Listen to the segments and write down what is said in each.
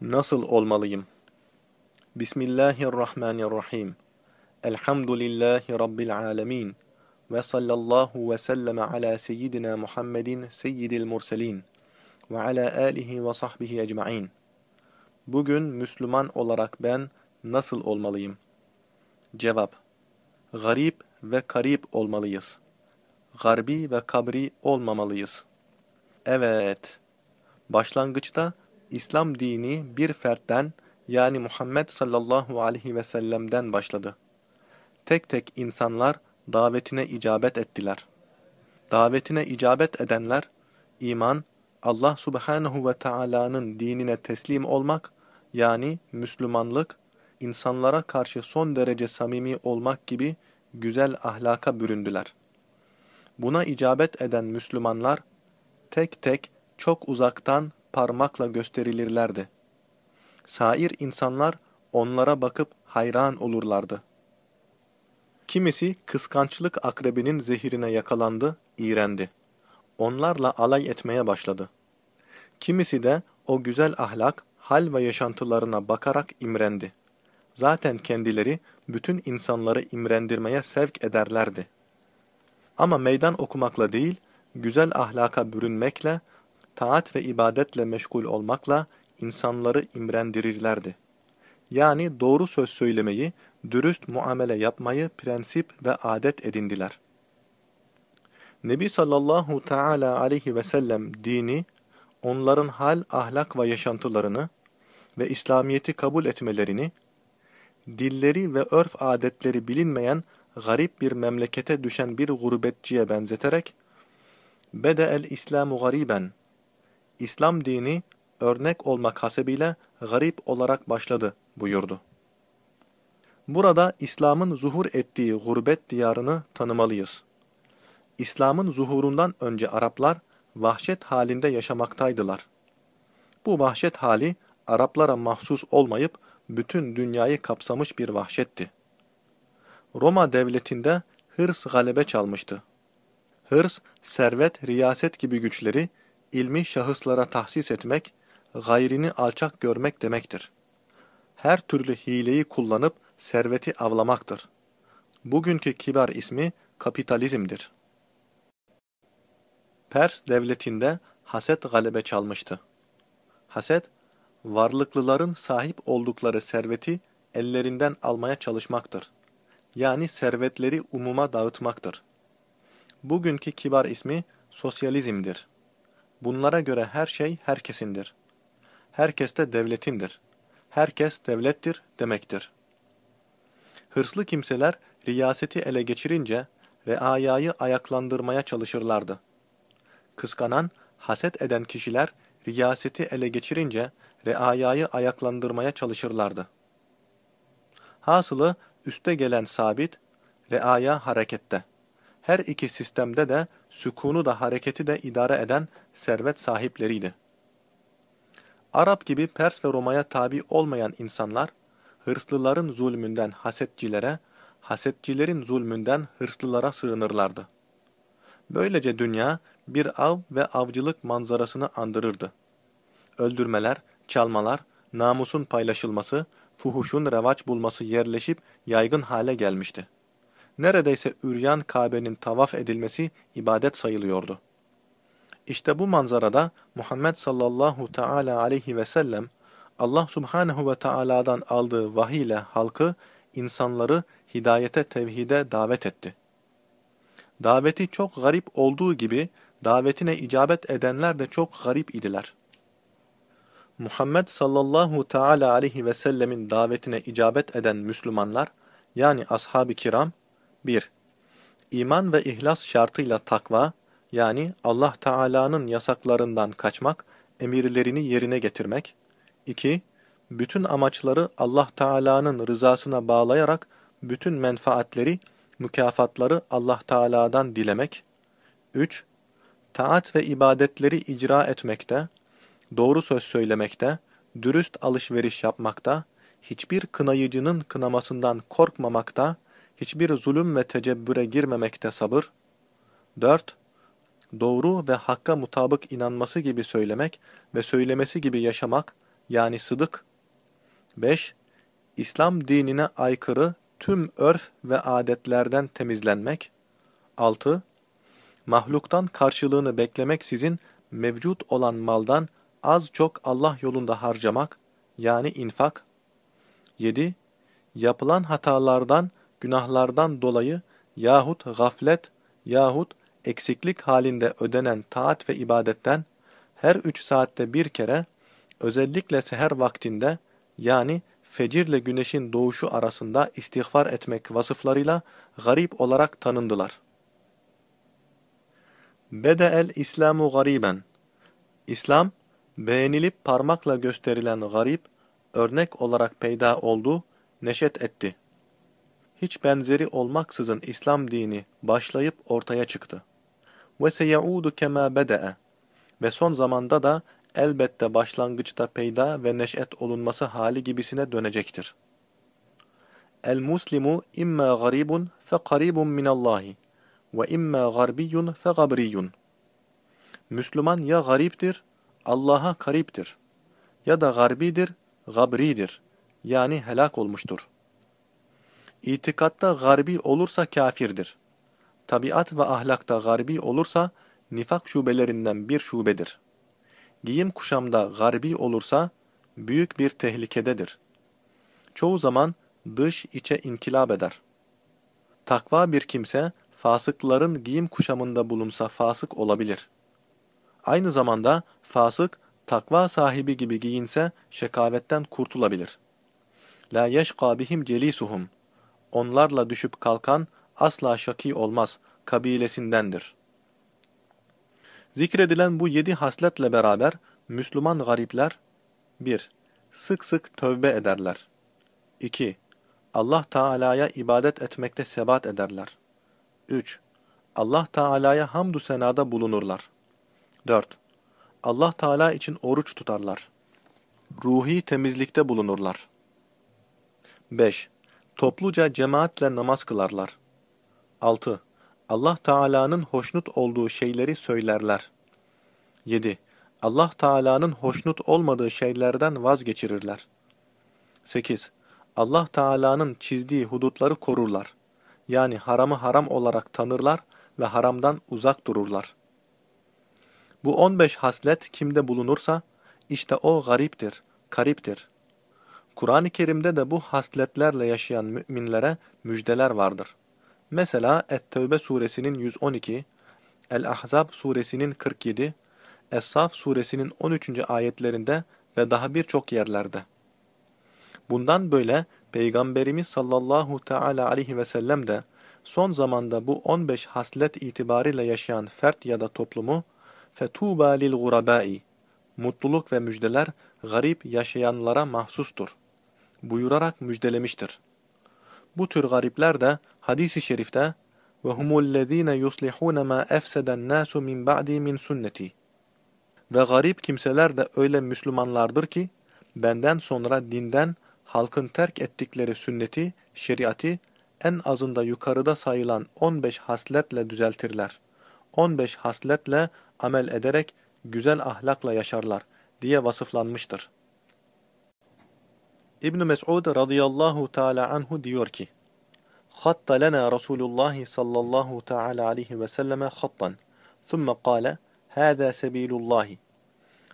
Nasıl olmalıyım? Bismillahirrahmanirrahim. Elhamdülillahi Rabbil alemin. Ve sallallahu ve sellem ala seyyidina Muhammedin seyyidil murselin. Ve ala alihi ve sahbihi ecma'in. Bugün Müslüman olarak ben nasıl olmalıyım? Cevap. Garip ve karip olmalıyız. Garbi ve kabri olmamalıyız. Evet. Başlangıçta İslam dini bir fertten yani Muhammed sallallahu aleyhi ve sellem'den başladı. Tek tek insanlar davetine icabet ettiler. Davetine icabet edenler, iman, Allah subhanahu ve Taala'nın dinine teslim olmak, yani Müslümanlık, insanlara karşı son derece samimi olmak gibi güzel ahlaka büründüler. Buna icabet eden Müslümanlar, tek tek çok uzaktan parmakla gösterilirlerdi. Sair insanlar onlara bakıp hayran olurlardı. Kimisi kıskançlık akrebinin zehirine yakalandı, iğrendi. Onlarla alay etmeye başladı. Kimisi de o güzel ahlak, hal ve yaşantılarına bakarak imrendi. Zaten kendileri bütün insanları imrendirmeye sevk ederlerdi. Ama meydan okumakla değil, güzel ahlaka bürünmekle, taat ve ibadetle meşgul olmakla insanları imrendirirlerdi. Yani doğru söz söylemeyi, dürüst muamele yapmayı prensip ve adet edindiler. Nebi sallallahu teala aleyhi ve sellem dini, onların hal, ahlak ve yaşantılarını ve İslamiyet'i kabul etmelerini, dilleri ve örf adetleri bilinmeyen garip bir memlekete düşen bir gurbetçiye benzeterek, Bede el İslamu gariben, İslam dini örnek olmak hasebiyle garip olarak başladı buyurdu. Burada İslam'ın zuhur ettiği gurbet diyarını tanımalıyız. İslam'ın zuhurundan önce Araplar vahşet halinde yaşamaktaydılar. Bu vahşet hali Araplara mahsus olmayıp bütün dünyayı kapsamış bir vahşetti. Roma devletinde hırs galebe çalmıştı. Hırs, servet, riyaset gibi güçleri ilmi şahıslara tahsis etmek, gayrini alçak görmek demektir. Her türlü hileyi kullanıp serveti avlamaktır. Bugünkü kibar ismi kapitalizmdir. Pers devletinde haset galebe çalmıştı. Haset, varlıklıların sahip oldukları serveti ellerinden almaya çalışmaktır. Yani servetleri umuma dağıtmaktır. Bugünkü kibar ismi sosyalizmdir. Bunlara göre her şey herkesindir. Herkes de devletindir. Herkes devlettir demektir. Hırslı kimseler riyaseti ele geçirince reayayı ayaklandırmaya çalışırlardı. Kıskanan, haset eden kişiler riyaseti ele geçirince reayayı ayaklandırmaya çalışırlardı. Hasılı üste gelen sabit, reaya harekette. Her iki sistemde de sükunu da hareketi de idare eden servet sahipleriydi. Arap gibi Pers ve Roma'ya tabi olmayan insanlar, hırslıların zulmünden hasetçilere, hasetçilerin zulmünden hırslılara sığınırlardı. Böylece dünya bir av ve avcılık manzarasını andırırdı. Öldürmeler, çalmalar, namusun paylaşılması, fuhuşun revaç bulması yerleşip yaygın hale gelmişti. Neredeyse üryan Kabe'nin tavaf edilmesi ibadet sayılıyordu. İşte bu manzarada Muhammed sallallahu teala aleyhi ve sellem Allah subhanehu ve teala'dan aldığı vahiy ile halkı, insanları hidayete tevhide davet etti. Daveti çok garip olduğu gibi davetine icabet edenler de çok garip idiler. Muhammed sallallahu teala aleyhi ve sellemin davetine icabet eden Müslümanlar, yani ashab-ı kiram, 1. İman ve ihlas şartıyla takva, yani Allah Teala'nın yasaklarından kaçmak, emirlerini yerine getirmek. 2. Bütün amaçları Allah Teala'nın rızasına bağlayarak bütün menfaatleri, mükafatları Allah Teala'dan dilemek. 3. Taat ve ibadetleri icra etmekte, doğru söz söylemekte, dürüst alışveriş yapmakta, hiçbir kınayıcının kınamasından korkmamakta, hiçbir zulüm ve tecebbüre girmemekte sabır. 4 doğru ve hakka mutabık inanması gibi söylemek ve söylemesi gibi yaşamak, yani sıdık. 5. İslam dinine aykırı tüm örf ve adetlerden temizlenmek. 6. Mahluktan karşılığını beklemek sizin mevcut olan maldan az çok Allah yolunda harcamak, yani infak. 7. Yapılan hatalardan, günahlardan dolayı yahut gaflet yahut eksiklik halinde ödenen taat ve ibadetten her üç saatte bir kere, özellikle seher vaktinde yani fecirle güneşin doğuşu arasında istiğfar etmek vasıflarıyla garip olarak tanındılar. Bede'el İslamu gariben İslam, beğenilip parmakla gösterilen garip, örnek olarak peyda oldu, neşet etti. Hiç benzeri olmaksızın İslam dini başlayıp ortaya çıktı. Ve seyaudu kema bede'e ve son zamanda da elbette başlangıçta peyda ve neşet olunması hali gibisine dönecektir. El-Muslimu imma garibun fe karibun minallahi ve imma garbiyyun fe gabriyyun. Müslüman ya gariptir, Allah'a kariptir ya da garbidir, gabridir yani helak olmuştur. İtikatta garbi olursa kafirdir. Tabiat ve ahlakta garbi olursa nifak şubelerinden bir şubedir. Giyim kuşamda garbi olursa büyük bir tehlikededir. Çoğu zaman dış içe inkilap eder. Takva bir kimse fasıkların giyim kuşamında bulunsa fasık olabilir. Aynı zamanda fasık takva sahibi gibi giyinse şekavetten kurtulabilir. La yeşka bihim celisuhum. Onlarla düşüp kalkan asla şaki olmaz, kabilesindendir. Zikredilen bu yedi hasletle beraber Müslüman garipler 1. Sık sık tövbe ederler. 2. Allah Teala'ya ibadet etmekte sebat ederler. 3. Allah Teala'ya hamdü senada bulunurlar. 4. Allah Teala için oruç tutarlar. Ruhi temizlikte bulunurlar. 5. Topluca cemaatle namaz kılarlar. 6. Allah Teala'nın hoşnut olduğu şeyleri söylerler. 7. Allah Teala'nın hoşnut olmadığı şeylerden vazgeçirirler. 8. Allah Teala'nın çizdiği hudutları korurlar. Yani haramı haram olarak tanırlar ve haramdan uzak dururlar. Bu 15 haslet kimde bulunursa, işte o gariptir, kariptir. Kur'an-ı Kerim'de de bu hasletlerle yaşayan müminlere müjdeler vardır. Mesela Et-Tevbe suresinin 112, El-Ahzab suresinin 47, Es-Saf suresinin 13. ayetlerinde ve daha birçok yerlerde. Bundan böyle Peygamberimiz sallallahu teala aleyhi ve sellem de son zamanda bu 15 haslet itibariyle yaşayan fert ya da toplumu fetuba lil gurabai mutluluk ve müjdeler garip yaşayanlara mahsustur buyurarak müjdelemiştir. Bu tür garipler de hadisi şerifte ve humullezine yuslihun ma efseden nasu min ba'di min sünneti. Ve garip kimseler de öyle Müslümanlardır ki benden sonra dinden halkın terk ettikleri sünneti, şeriatı en azında yukarıda sayılan 15 hasletle düzeltirler. 15 hasletle amel ederek güzel ahlakla yaşarlar diye vasıflanmıştır. İbn Mes'ud radıyallahu teala anhu diyor ki: خط لنا رسول الله صلى الله تعالى عليه وسلم خطا ثم قال هذا سبيل الله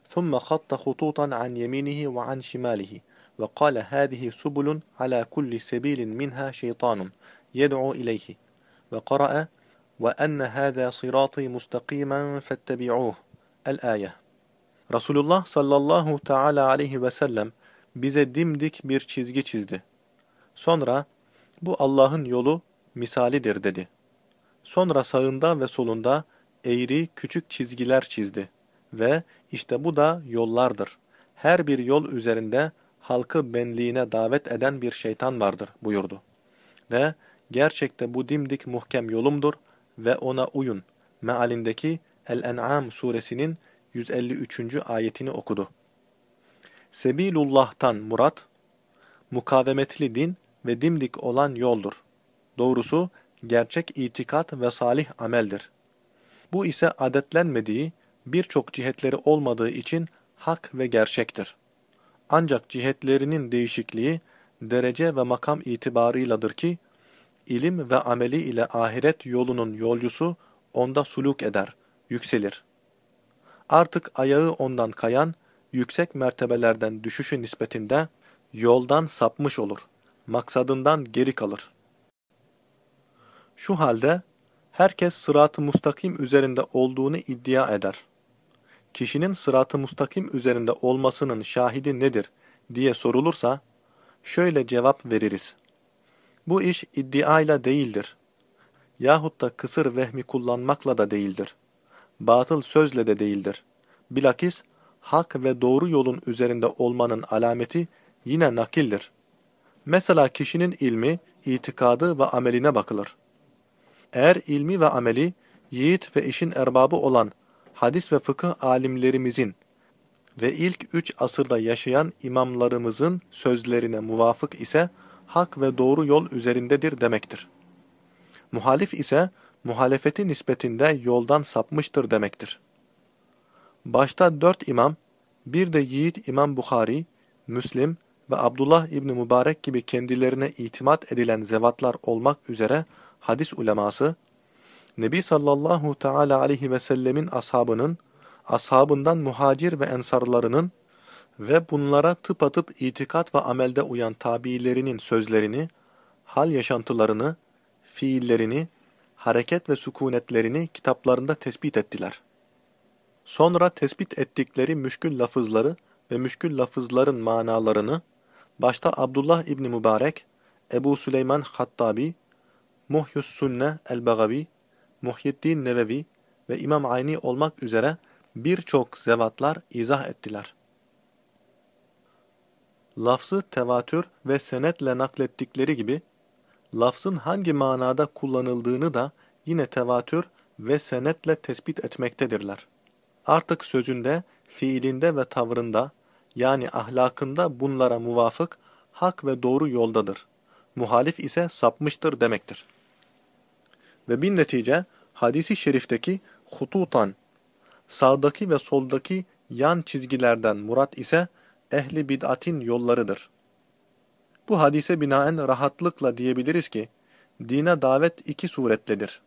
ثم خط خطوطا عن يمينه وعن شماله وقال هذه سبل على كل سبيل منها شيطان يدعو إليه وقرأ وأن هذا صراطي مستقيما فاتبعوه الآية Resulullah sallallahu teala aleyhi ve sellem bize dimdik bir çizgi çizdi. Sonra bu Allah'ın yolu misalidir dedi. Sonra sağında ve solunda eğri küçük çizgiler çizdi ve işte bu da yollardır. Her bir yol üzerinde halkı benliğine davet eden bir şeytan vardır buyurdu. Ve gerçekte bu dimdik muhkem yolumdur ve ona uyun. Mealindeki El-En'am suresinin 153. ayetini okudu. Sebilullah'tan murat, mukavemetli din ve dimdik olan yoldur. Doğrusu gerçek itikat ve salih ameldir. Bu ise adetlenmediği, birçok cihetleri olmadığı için hak ve gerçektir. Ancak cihetlerinin değişikliği derece ve makam itibarıyladır ki, ilim ve ameli ile ahiret yolunun yolcusu onda suluk eder, yükselir. Artık ayağı ondan kayan, yüksek mertebelerden düşüşü nispetinde yoldan sapmış olur, maksadından geri kalır. Şu halde herkes sırat-ı mustakim üzerinde olduğunu iddia eder. Kişinin sırat-ı mustakim üzerinde olmasının şahidi nedir diye sorulursa, şöyle cevap veririz. Bu iş iddiayla değildir. Yahut da kısır vehmi kullanmakla da değildir. Batıl sözle de değildir. Bilakis hak ve doğru yolun üzerinde olmanın alameti yine nakildir. Mesela kişinin ilmi, itikadı ve ameline bakılır. Eğer ilmi ve ameli, yiğit ve işin erbabı olan hadis ve fıkıh alimlerimizin ve ilk üç asırda yaşayan imamlarımızın sözlerine muvafık ise, hak ve doğru yol üzerindedir demektir. Muhalif ise, muhalefeti nispetinde yoldan sapmıştır demektir. Başta dört imam, bir de yiğit İmam Bukhari, Müslim ve Abdullah İbni Mübarek gibi kendilerine itimat edilen zevatlar olmak üzere hadis uleması, Nebi sallallahu teala aleyhi ve sellemin ashabının, ashabından muhacir ve ensarlarının ve bunlara tıpatıp itikat ve amelde uyan tabiilerinin sözlerini, hal yaşantılarını, fiillerini, hareket ve sükunetlerini kitaplarında tespit ettiler. Sonra tespit ettikleri müşkül lafızları ve müşkül lafızların manalarını, başta Abdullah İbni Mübarek, Ebu Süleyman Hattabi, Muhyus Sünne el-Bagavi, Muhyiddin Nevevi ve İmam Ayni olmak üzere birçok zevatlar izah ettiler. Lafzı tevatür ve senetle naklettikleri gibi, lafzın hangi manada kullanıldığını da yine tevatür ve senetle tespit etmektedirler. Artık sözünde, fiilinde ve tavrında, yani ahlakında bunlara muvafık, hak ve doğru yoldadır. Muhalif ise sapmıştır demektir. Ve bin netice, hadisi şerifteki hututan, sağdaki ve soldaki yan çizgilerden murat ise ehli bid'atin yollarıdır. Bu hadise binaen rahatlıkla diyebiliriz ki, dine davet iki suretledir.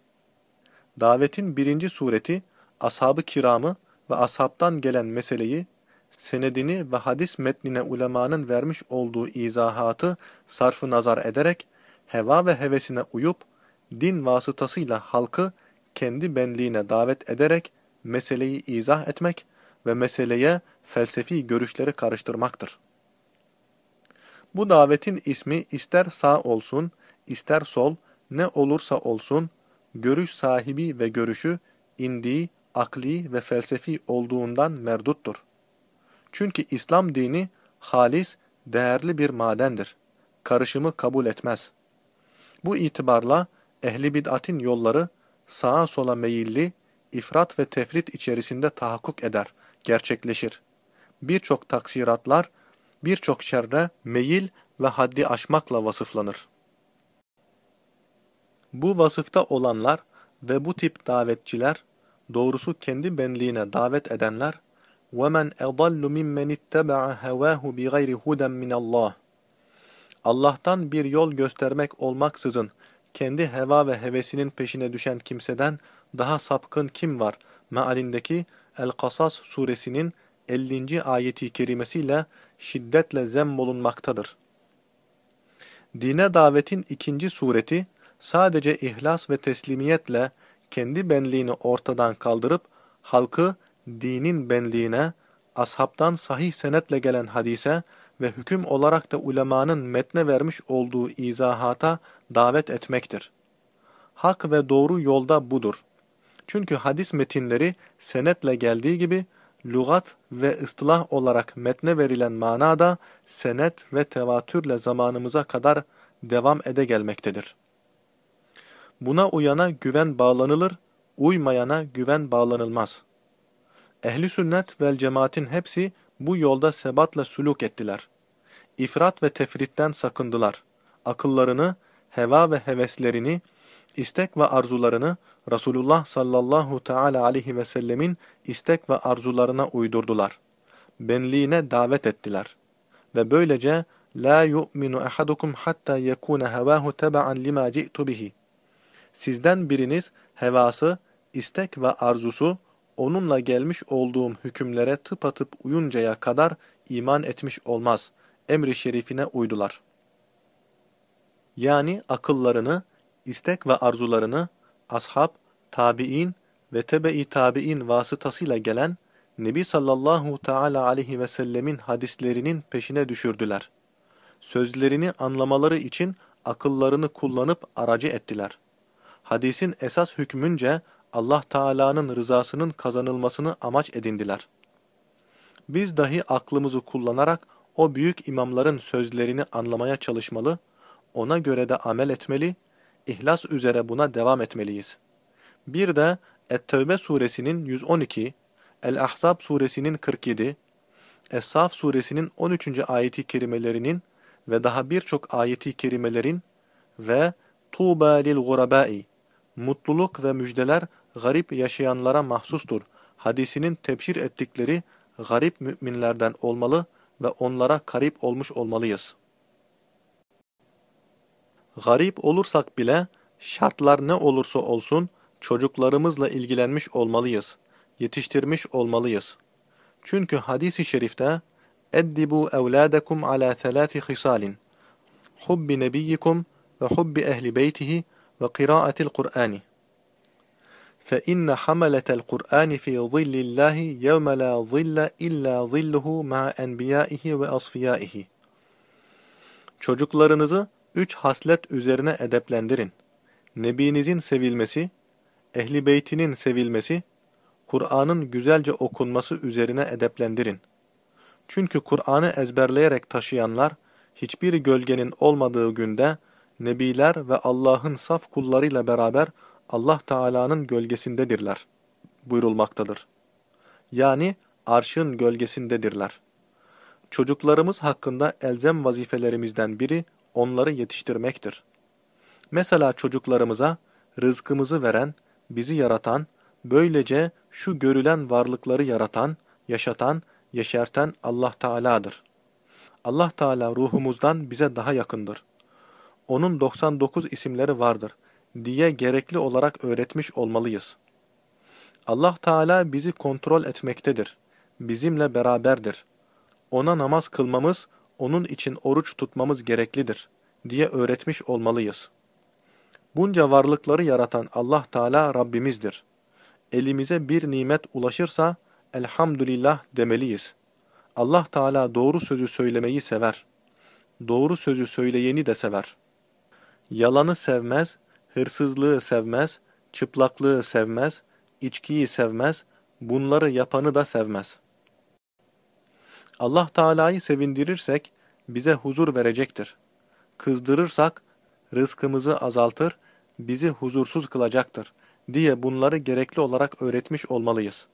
Davetin birinci sureti, ashab-ı kiramı ve ashabtan gelen meseleyi, senedini ve hadis metnine ulemanın vermiş olduğu izahatı sarfı nazar ederek, heva ve hevesine uyup, din vasıtasıyla halkı kendi benliğine davet ederek meseleyi izah etmek ve meseleye felsefi görüşleri karıştırmaktır. Bu davetin ismi ister sağ olsun, ister sol, ne olursa olsun, görüş sahibi ve görüşü indiği, akli ve felsefi olduğundan merduttur. Çünkü İslam dini halis, değerli bir madendir. Karışımı kabul etmez. Bu itibarla ehli bid'atin yolları sağa sola meyilli, ifrat ve tefrit içerisinde tahakkuk eder, gerçekleşir. Birçok taksiratlar, birçok şerre meyil ve haddi aşmakla vasıflanır. Bu vasıfta olanlar ve bu tip davetçiler, doğrusu kendi benliğine davet edenler, وَمَنْ اَضَلُّ مِمَّنِ اتَّبَعَ هَوَاهُ بِغَيْرِ هُدًى مِنَ اللّٰهِ Allah'tan bir yol göstermek olmaksızın kendi heva ve hevesinin peşine düşen kimseden daha sapkın kim var? Mealindeki El-Kasas suresinin 50. ayeti kerimesiyle şiddetle zemmolunmaktadır. Dine davetin ikinci sureti sadece ihlas ve teslimiyetle kendi benliğini ortadan kaldırıp halkı dinin benliğine, ashabtan sahih senetle gelen hadise ve hüküm olarak da ulemanın metne vermiş olduğu izahata davet etmektir. Hak ve doğru yolda budur. Çünkü hadis metinleri senetle geldiği gibi lügat ve ıstılah olarak metne verilen manada senet ve tevatürle zamanımıza kadar devam ede gelmektedir. Buna uyana güven bağlanılır, uymayana güven bağlanılmaz. Ehli sünnet vel cemaatin hepsi bu yolda sebatla suluk ettiler. İfrat ve tefritten sakındılar. Akıllarını, heva ve heveslerini, istek ve arzularını Resulullah sallallahu teala aleyhi ve sellemin istek ve arzularına uydurdular. Benliğine davet ettiler. ve böylece la yu'minu ahadukum hatta yekuna havahu tab'an lima ci'tu bihi. Sizden biriniz hevası, istek ve arzusu onunla gelmiş olduğum hükümlere tıpatıp uyuncaya kadar iman etmiş olmaz. Emri şerifine uydular. Yani akıllarını, istek ve arzularını ashab, tabi'in ve tebe-i tabi'in vasıtasıyla gelen Nebi sallallahu teala aleyhi ve sellemin hadislerinin peşine düşürdüler. Sözlerini anlamaları için akıllarını kullanıp aracı ettiler. Hadisin esas hükmünce Allah Teala'nın rızasının kazanılmasını amaç edindiler. Biz dahi aklımızı kullanarak o büyük imamların sözlerini anlamaya çalışmalı, ona göre de amel etmeli, ihlas üzere buna devam etmeliyiz. Bir de Et-Tevbe suresinin 112, El-Ahzab suresinin 47, Es-Saf suresinin 13. ayeti kerimelerinin ve daha birçok ayeti kerimelerin ve Tuğba lil gurabai mutluluk ve müjdeler garip yaşayanlara mahsustur. Hadisinin tebşir ettikleri garip müminlerden olmalı ve onlara karip olmuş olmalıyız. Garip olursak bile şartlar ne olursa olsun çocuklarımızla ilgilenmiş olmalıyız, yetiştirmiş olmalıyız. Çünkü hadis-i şerifte اَدِّبُوا اَوْلَادَكُمْ عَلَى ثَلَاثِ خِصَالٍ حُبِّ نَبِيِّكُمْ وَحُبِّ اَهْلِ بَيْتِهِ وَقِرَاءَةِ الْقُرْآنِ فَإِنَّ حَمَلَةَ الْقُرْآنِ فِي ظِلِّ اللّٰهِ يَوْمَ لَا ظِلَّ إِلَّا ظِلُّهُ مَعَ أَنْبِيَائِهِ وَأَصْفِيَائِهِ Çocuklarınızı üç haslet üzerine edeplendirin. Nebinizin sevilmesi, ehli beytinin sevilmesi, Kur'an'ın güzelce okunması üzerine edeplendirin. Çünkü Kur'an'ı ezberleyerek taşıyanlar, hiçbir gölgenin olmadığı günde, Nebiler ve Allah'ın saf kullarıyla beraber Allah Teala'nın gölgesindedirler buyurulmaktadır. Yani arşın gölgesindedirler. Çocuklarımız hakkında elzem vazifelerimizden biri onları yetiştirmektir. Mesela çocuklarımıza rızkımızı veren, bizi yaratan, böylece şu görülen varlıkları yaratan, yaşatan, yeşerten Allah Teala'dır. Allah Teala ruhumuzdan bize daha yakındır. Onun 99 isimleri vardır diye gerekli olarak öğretmiş olmalıyız. Allah Teala bizi kontrol etmektedir. Bizimle beraberdir. Ona namaz kılmamız, onun için oruç tutmamız gereklidir diye öğretmiş olmalıyız. Bunca varlıkları yaratan Allah Teala Rabbimizdir. Elimize bir nimet ulaşırsa elhamdülillah demeliyiz. Allah Teala doğru sözü söylemeyi sever. Doğru sözü söyleyeni de sever. Yalanı sevmez, hırsızlığı sevmez, çıplaklığı sevmez, içkiyi sevmez, bunları yapanı da sevmez. Allah Teala'yı sevindirirsek bize huzur verecektir. Kızdırırsak rızkımızı azaltır, bizi huzursuz kılacaktır diye bunları gerekli olarak öğretmiş olmalıyız.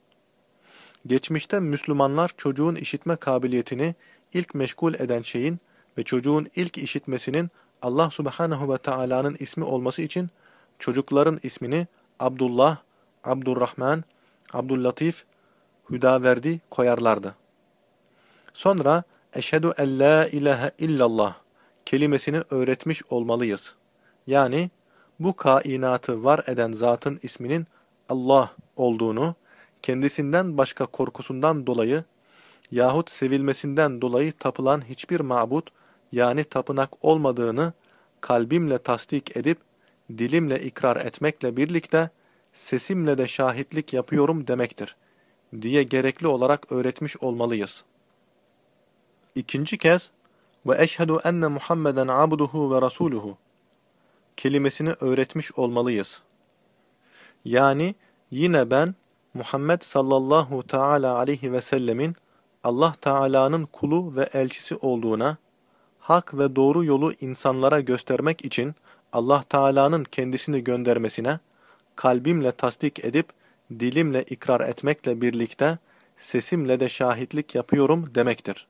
Geçmişte Müslümanlar çocuğun işitme kabiliyetini ilk meşgul eden şeyin ve çocuğun ilk işitmesinin Allah subhanahu ve Taala'nın ismi olması için çocukların ismini Abdullah, Abdurrahman, Abdullatif, Hüdaverdi koyarlardı. Sonra eşhedü en la ilahe illallah kelimesini öğretmiş olmalıyız. Yani bu kainatı var eden zatın isminin Allah olduğunu, kendisinden başka korkusundan dolayı yahut sevilmesinden dolayı tapılan hiçbir mabut yani tapınak olmadığını kalbimle tasdik edip dilimle ikrar etmekle birlikte sesimle de şahitlik yapıyorum demektir diye gerekli olarak öğretmiş olmalıyız. İkinci kez ve eşhedü enne Muhammeden abduhu ve rasuluhu kelimesini öğretmiş olmalıyız. Yani yine ben Muhammed sallallahu teala aleyhi ve sellemin Allah Teala'nın kulu ve elçisi olduğuna, hak ve doğru yolu insanlara göstermek için Allah Teala'nın kendisini göndermesine, kalbimle tasdik edip, dilimle ikrar etmekle birlikte, sesimle de şahitlik yapıyorum demektir,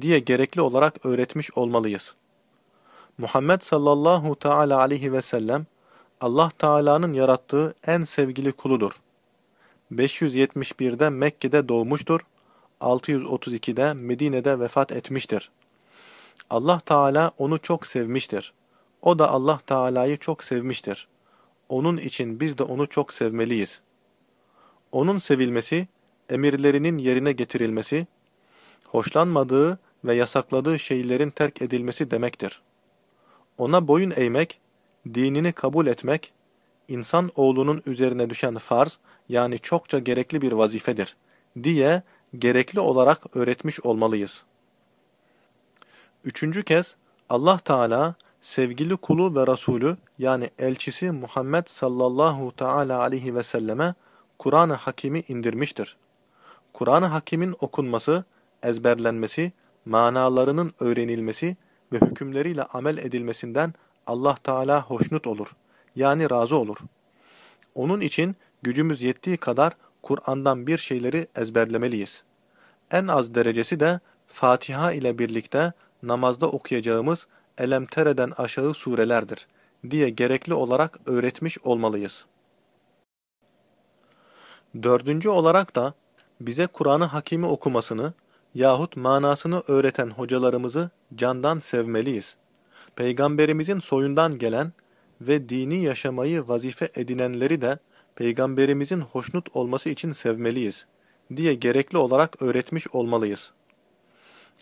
diye gerekli olarak öğretmiş olmalıyız. Muhammed sallallahu teala aleyhi ve sellem, Allah Teala'nın yarattığı en sevgili kuludur. 571'de Mekke'de doğmuştur, 632'de Medine'de vefat etmiştir. Allah Teala onu çok sevmiştir. O da Allah Teala'yı çok sevmiştir. Onun için biz de onu çok sevmeliyiz. Onun sevilmesi, emirlerinin yerine getirilmesi, hoşlanmadığı ve yasakladığı şeylerin terk edilmesi demektir. Ona boyun eğmek, dinini kabul etmek, insan oğlunun üzerine düşen farz yani çokça gerekli bir vazifedir diye gerekli olarak öğretmiş olmalıyız. Üçüncü kez Allah Teala sevgili kulu ve Resulü yani elçisi Muhammed sallallahu teala aleyhi ve selleme Kur'an-ı Hakim'i indirmiştir. Kur'an-ı Hakim'in okunması, ezberlenmesi, manalarının öğrenilmesi ve hükümleriyle amel edilmesinden Allah Teala hoşnut olur. Yani razı olur. Onun için gücümüz yettiği kadar Kur'an'dan bir şeyleri ezberlemeliyiz. En az derecesi de Fatiha ile birlikte namazda okuyacağımız Elemtere'den aşağı surelerdir diye gerekli olarak öğretmiş olmalıyız. Dördüncü olarak da bize Kur'an-ı Hakimi okumasını yahut manasını öğreten hocalarımızı candan sevmeliyiz. Peygamberimizin soyundan gelen ve dini yaşamayı vazife edinenleri de Peygamberimizin hoşnut olması için sevmeliyiz diye gerekli olarak öğretmiş olmalıyız.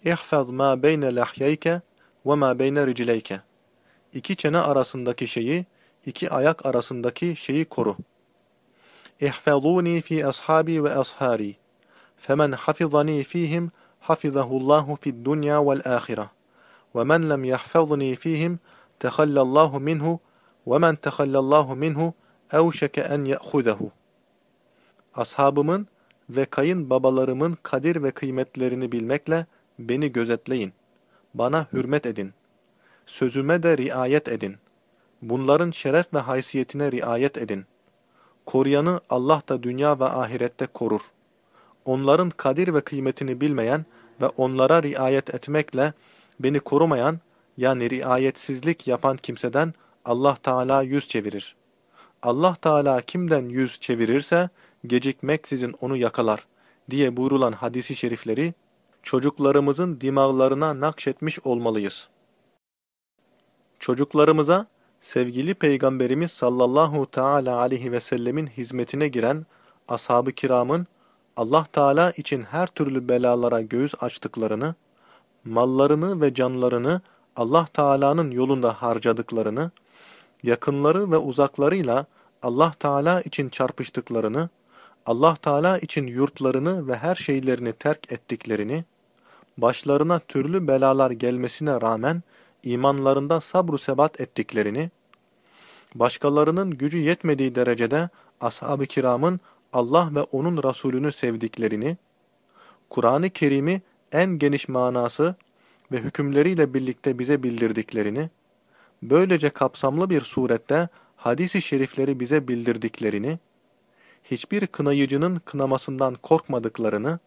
İhfaz ma beyne lahyeyke ve ma beyne ricileyke. İki çene arasındaki şeyi, iki ayak arasındaki şeyi koru. İhfazuni fi ashabi ve ashari. Femen hafizani fihim hafizahullahu fid dunya vel ahire. Ve men lem yahfazni fihim tehallallahu minhu ve men tehallallahu minhu evşeke en ye'huzehu. Ashabımın ve kayın babalarımın kadir ve kıymetlerini bilmekle beni gözetleyin. Bana hürmet edin. Sözüme de riayet edin. Bunların şeref ve haysiyetine riayet edin. Koruyanı Allah da dünya ve ahirette korur. Onların kadir ve kıymetini bilmeyen ve onlara riayet etmekle beni korumayan yani riayetsizlik yapan kimseden Allah Teala yüz çevirir. Allah Teala kimden yüz çevirirse gecikmeksizin onu yakalar diye buyurulan hadisi şerifleri çocuklarımızın dimağlarına nakşetmiş olmalıyız. Çocuklarımıza sevgili Peygamberimiz sallallahu teala aleyhi ve sellemin hizmetine giren ashab-ı kiramın Allah Teala için her türlü belalara göğüs açtıklarını, mallarını ve canlarını Allah Teala'nın yolunda harcadıklarını, yakınları ve uzaklarıyla Allah Teala için çarpıştıklarını, Allah Teala için yurtlarını ve her şeylerini terk ettiklerini, başlarına türlü belalar gelmesine rağmen imanlarında sabru sebat ettiklerini, başkalarının gücü yetmediği derecede ashab-ı kiramın Allah ve onun Resulünü sevdiklerini, Kur'an-ı Kerim'i en geniş manası ve hükümleriyle birlikte bize bildirdiklerini, böylece kapsamlı bir surette hadis-i şerifleri bize bildirdiklerini, hiçbir kınayıcının kınamasından korkmadıklarını,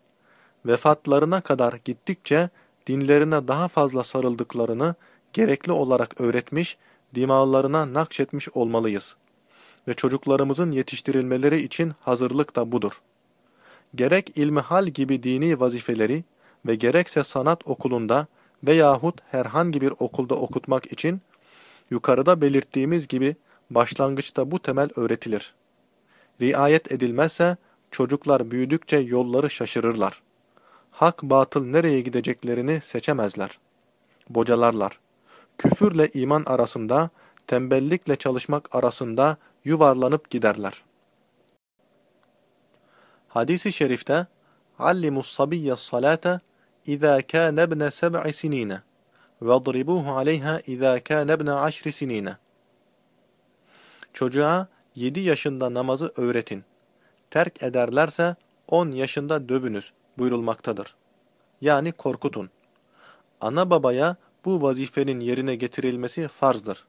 vefatlarına kadar gittikçe dinlerine daha fazla sarıldıklarını gerekli olarak öğretmiş, dimağlarına nakşetmiş olmalıyız. Ve çocuklarımızın yetiştirilmeleri için hazırlık da budur. Gerek ilmihal gibi dini vazifeleri ve gerekse sanat okulunda veyahut herhangi bir okulda okutmak için yukarıda belirttiğimiz gibi başlangıçta bu temel öğretilir. Riayet edilmezse çocuklar büyüdükçe yolları şaşırırlar Hak batıl nereye gideceklerini seçemezler. Bocalarlar. Küfürle iman arasında, tembellikle çalışmak arasında yuvarlanıp giderler. Hadis-i şerifte عَلِّمُوا الصَّبِيَّ الصَّلَاةَ اِذَا كَانَ ابْنَ سَبْعِ سِن۪ينَ وَاضْرِبُوهُ عَلَيْهَا اِذَا كَانَ ابْنَ عَشْرِ سِن۪ينَ Çocuğa 7 yaşında namazı öğretin. Terk ederlerse 10 yaşında dövünüz buyurulmaktadır. Yani korkutun. Ana babaya bu vazifenin yerine getirilmesi farzdır.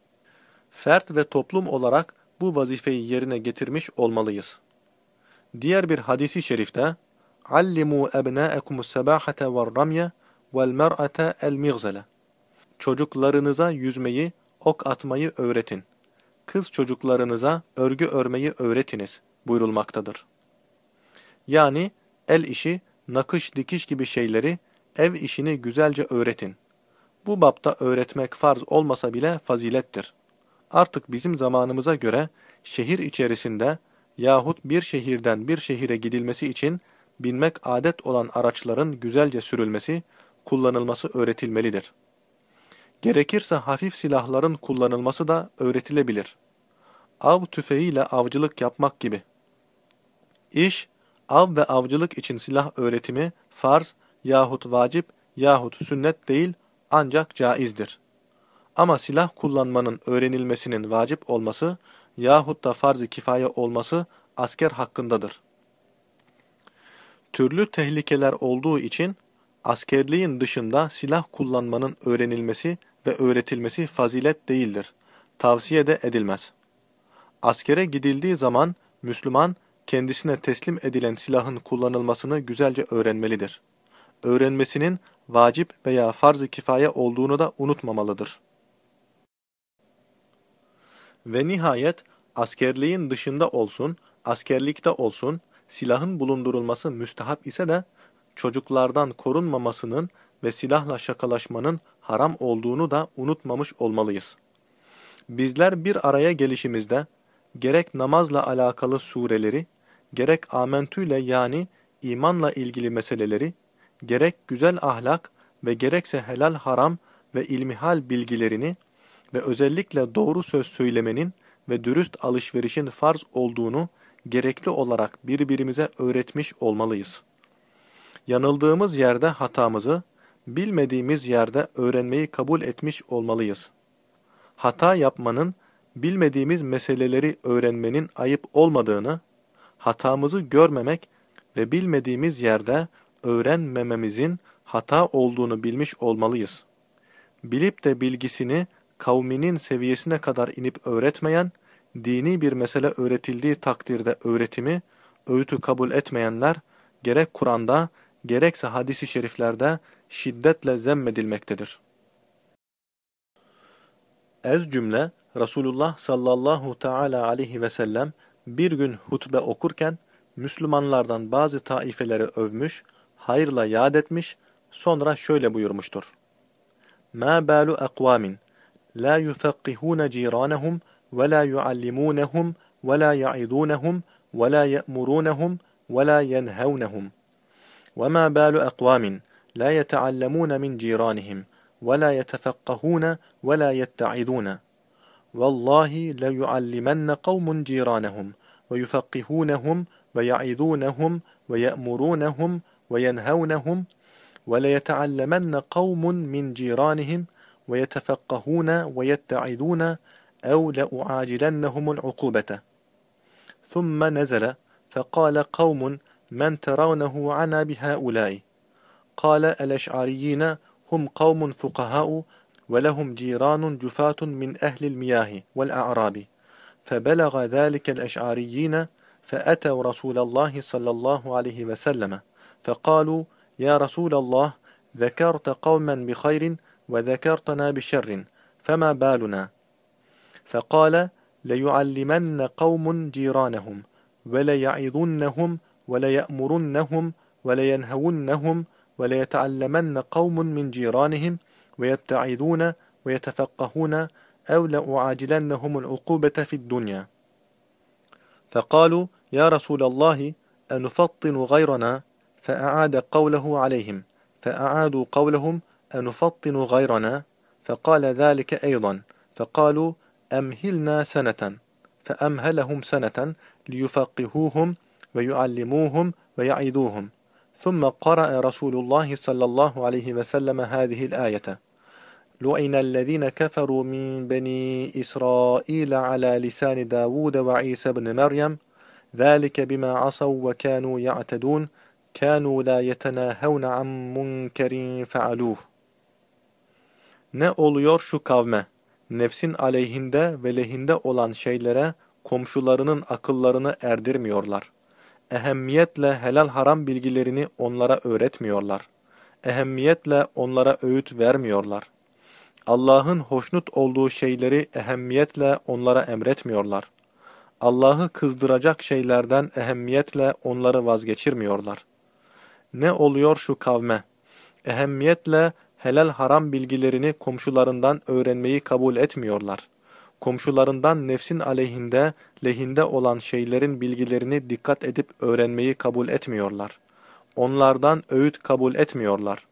Fert ve toplum olarak bu vazifeyi yerine getirmiş olmalıyız. Diğer bir hadisi şerifte "Allimu ebnâekumus sebâhate ve'r-ramye vel-mer'ate el-miğzele." Çocuklarınıza yüzmeyi, ok atmayı öğretin. Kız çocuklarınıza örgü örmeyi öğretiniz buyurulmaktadır. Yani el işi, nakış dikiş gibi şeyleri, ev işini güzelce öğretin. bu bapta öğretmek farz olmasa bile fazilettir. Artık bizim zamanımıza göre şehir içerisinde yahut bir şehirden bir şehire gidilmesi için binmek adet olan araçların güzelce sürülmesi, kullanılması öğretilmelidir. Gerekirse hafif silahların kullanılması da öğretilebilir. Av tüfeğiyle avcılık yapmak gibi. İş, av ve avcılık için silah öğretimi farz yahut vacip yahut sünnet değil ancak caizdir. Ama silah kullanmanın öğrenilmesinin vacip olması yahut da farz-ı kifaye olması asker hakkındadır. Türlü tehlikeler olduğu için askerliğin dışında silah kullanmanın öğrenilmesi ve öğretilmesi fazilet değildir. Tavsiye de edilmez. Askere gidildiği zaman Müslüman kendisine teslim edilen silahın kullanılmasını güzelce öğrenmelidir. Öğrenmesinin vacip veya farz-ı kifaye olduğunu da unutmamalıdır. Ve nihayet askerliğin dışında olsun, askerlikte olsun, silahın bulundurulması müstehap ise de çocuklardan korunmamasının ve silahla şakalaşmanın haram olduğunu da unutmamış olmalıyız. Bizler bir araya gelişimizde gerek namazla alakalı sureleri, gerek amentüyle yani imanla ilgili meseleleri, gerek güzel ahlak ve gerekse helal haram ve ilmihal bilgilerini ve özellikle doğru söz söylemenin ve dürüst alışverişin farz olduğunu gerekli olarak birbirimize öğretmiş olmalıyız. Yanıldığımız yerde hatamızı, bilmediğimiz yerde öğrenmeyi kabul etmiş olmalıyız. Hata yapmanın, bilmediğimiz meseleleri öğrenmenin ayıp olmadığını, hatamızı görmemek ve bilmediğimiz yerde öğrenmememizin hata olduğunu bilmiş olmalıyız. Bilip de bilgisini kavminin seviyesine kadar inip öğretmeyen, dini bir mesele öğretildiği takdirde öğretimi, öğütü kabul etmeyenler, gerek Kur'an'da, gerekse hadisi şeriflerde şiddetle zemmedilmektedir. Ez cümle, Resulullah sallallahu teala aleyhi ve sellem bir gün hutbe okurken, Müslümanlardan bazı taifeleri övmüş, hayırla yad etmiş, sonra şöyle buyurmuştur. مَا بَالُ أَقْوَامٍ لَا يُفَقِّهُونَ جِيرَانَهُمْ وَلَا يُعَلِّمُونَهُمْ وَلَا يَعِدُونَهُمْ وَلَا يَأْمُرُونَهُمْ وَلَا يَنْهَوْنَهُمْ وَمَا بَالُ أَقْوَامٍ لَا يَتَعَلَّمُونَ مِنْ جِيرَانِهِمْ وَلَا يَتَفَقَّهُونَ وَلَا يَتَّعِدُونَ وَاللَّهِ لَيُعَلِّمَنَّ قَوْمٌ جِيرَانَهُمْ وَيُفَقِّهُونَهُمْ وَيَعِدُونَهُمْ وَيَأْمُرُونَهُمْ وَيَنْهَوْنَهُمْ وَلَيَتَعَلَّمَنَّ قَوْمٌ مِنْ جِيرَانِهِمْ وَيَتَفَقَّهُونَ وَيَتَّعِدُونَ أَوْ لَأُعَاجِلَنَّهُمُ الْعُقُوبَةَ. ثُمَّ نَزَلَ فَقَالَ قَوْمٌ مَنْ تَرَوْنَهُ عَنَا بِهَؤُلَاءِ؟ قَالَ الْأَشْعَرِيِّينَ هُمْ قَوْمٌ فُقَهَاءُ وَلَهُمْ جِيرَانٌ جُفَاةٌ مِنْ أَهْلِ الْمِيَاهِ وَالْأَعْرَابِ فَبَلَغَ ذَلِكَ الْأَشْعَرِيِّينَ فأتوا رسول الله صلى الله عليه وسلم فقالوا يا رسول الله ذكرت قوما بخير وذكرتنا بشر فما بالنا؟ فقال ليعلمن قوم جيرانهم وليعظنهم وليأمرنهم ولينهونهم وليتعلمن قوم من جيرانهم ويبتعدون ويتفقهون أو لأعاجلنهم العقوبة في الدنيا. فقالوا يا رسول الله أنفطن غيرنا؟ فأعاد قوله عليهم. فأعادوا قولهم أنفطن غيرنا؟ فقال ذلك أيضا. فقالوا أمهلنا سنة. فأمهلهم سنة ليفقهوهم ويعلموهم ويعيدوهم ثم قرأ رسول الله صلى الله عليه وسلم هذه الآية لعن الذين كفروا من بني إسرائيل على لسان داود وعيسى بن مريم ذلك بما عصوا وكانوا يعتدون كانوا لا يتناهون عن منكر فعلوه Ne oluyor şu kavme? Nefsin aleyhinde ve lehinde olan şeylere komşularının akıllarını erdirmiyorlar. Ehemmiyetle helal haram bilgilerini onlara öğretmiyorlar. Ehemmiyetle onlara öğüt vermiyorlar. Allah'ın hoşnut olduğu şeyleri ehemmiyetle onlara emretmiyorlar. Allah'ı kızdıracak şeylerden ehemmiyetle onları vazgeçirmiyorlar. Ne oluyor şu kavme? Ehemmiyetle helal haram bilgilerini komşularından öğrenmeyi kabul etmiyorlar. Komşularından nefsin aleyhinde, lehinde olan şeylerin bilgilerini dikkat edip öğrenmeyi kabul etmiyorlar. Onlardan öğüt kabul etmiyorlar.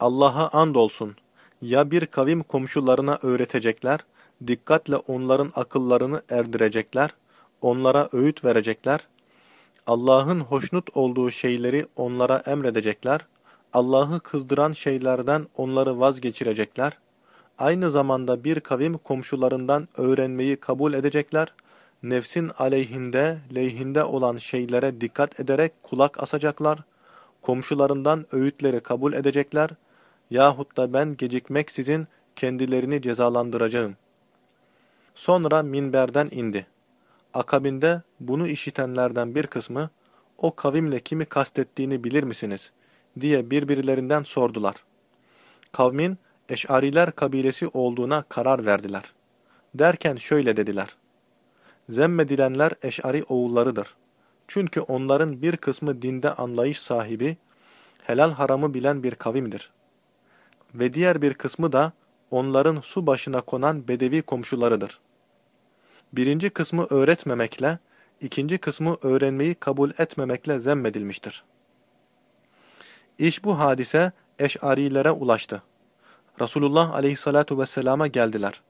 Allah'a andolsun. Ya bir kavim komşularına öğretecekler, dikkatle onların akıllarını erdirecekler, onlara öğüt verecekler, Allah'ın hoşnut olduğu şeyleri onlara emredecekler, Allah'ı kızdıran şeylerden onları vazgeçirecekler, aynı zamanda bir kavim komşularından öğrenmeyi kabul edecekler, nefsin aleyhinde, leyhinde olan şeylere dikkat ederek kulak asacaklar, komşularından öğütleri kabul edecekler, yahut da ben gecikmeksizin kendilerini cezalandıracağım. Sonra minberden indi. Akabinde bunu işitenlerden bir kısmı, o kavimle kimi kastettiğini bilir misiniz? diye birbirlerinden sordular. Kavmin, Eş'ariler kabilesi olduğuna karar verdiler. Derken şöyle dediler. Zemmedilenler Eş'ari oğullarıdır. Çünkü onların bir kısmı dinde anlayış sahibi, helal haramı bilen bir kavimdir. Ve diğer bir kısmı da onların su başına konan bedevi komşularıdır. Birinci kısmı öğretmemekle, ikinci kısmı öğrenmeyi kabul etmemekle zemmedilmiştir. İş bu hadise Eş'arilere ulaştı. Resulullah aleyhissalatu vesselama geldiler.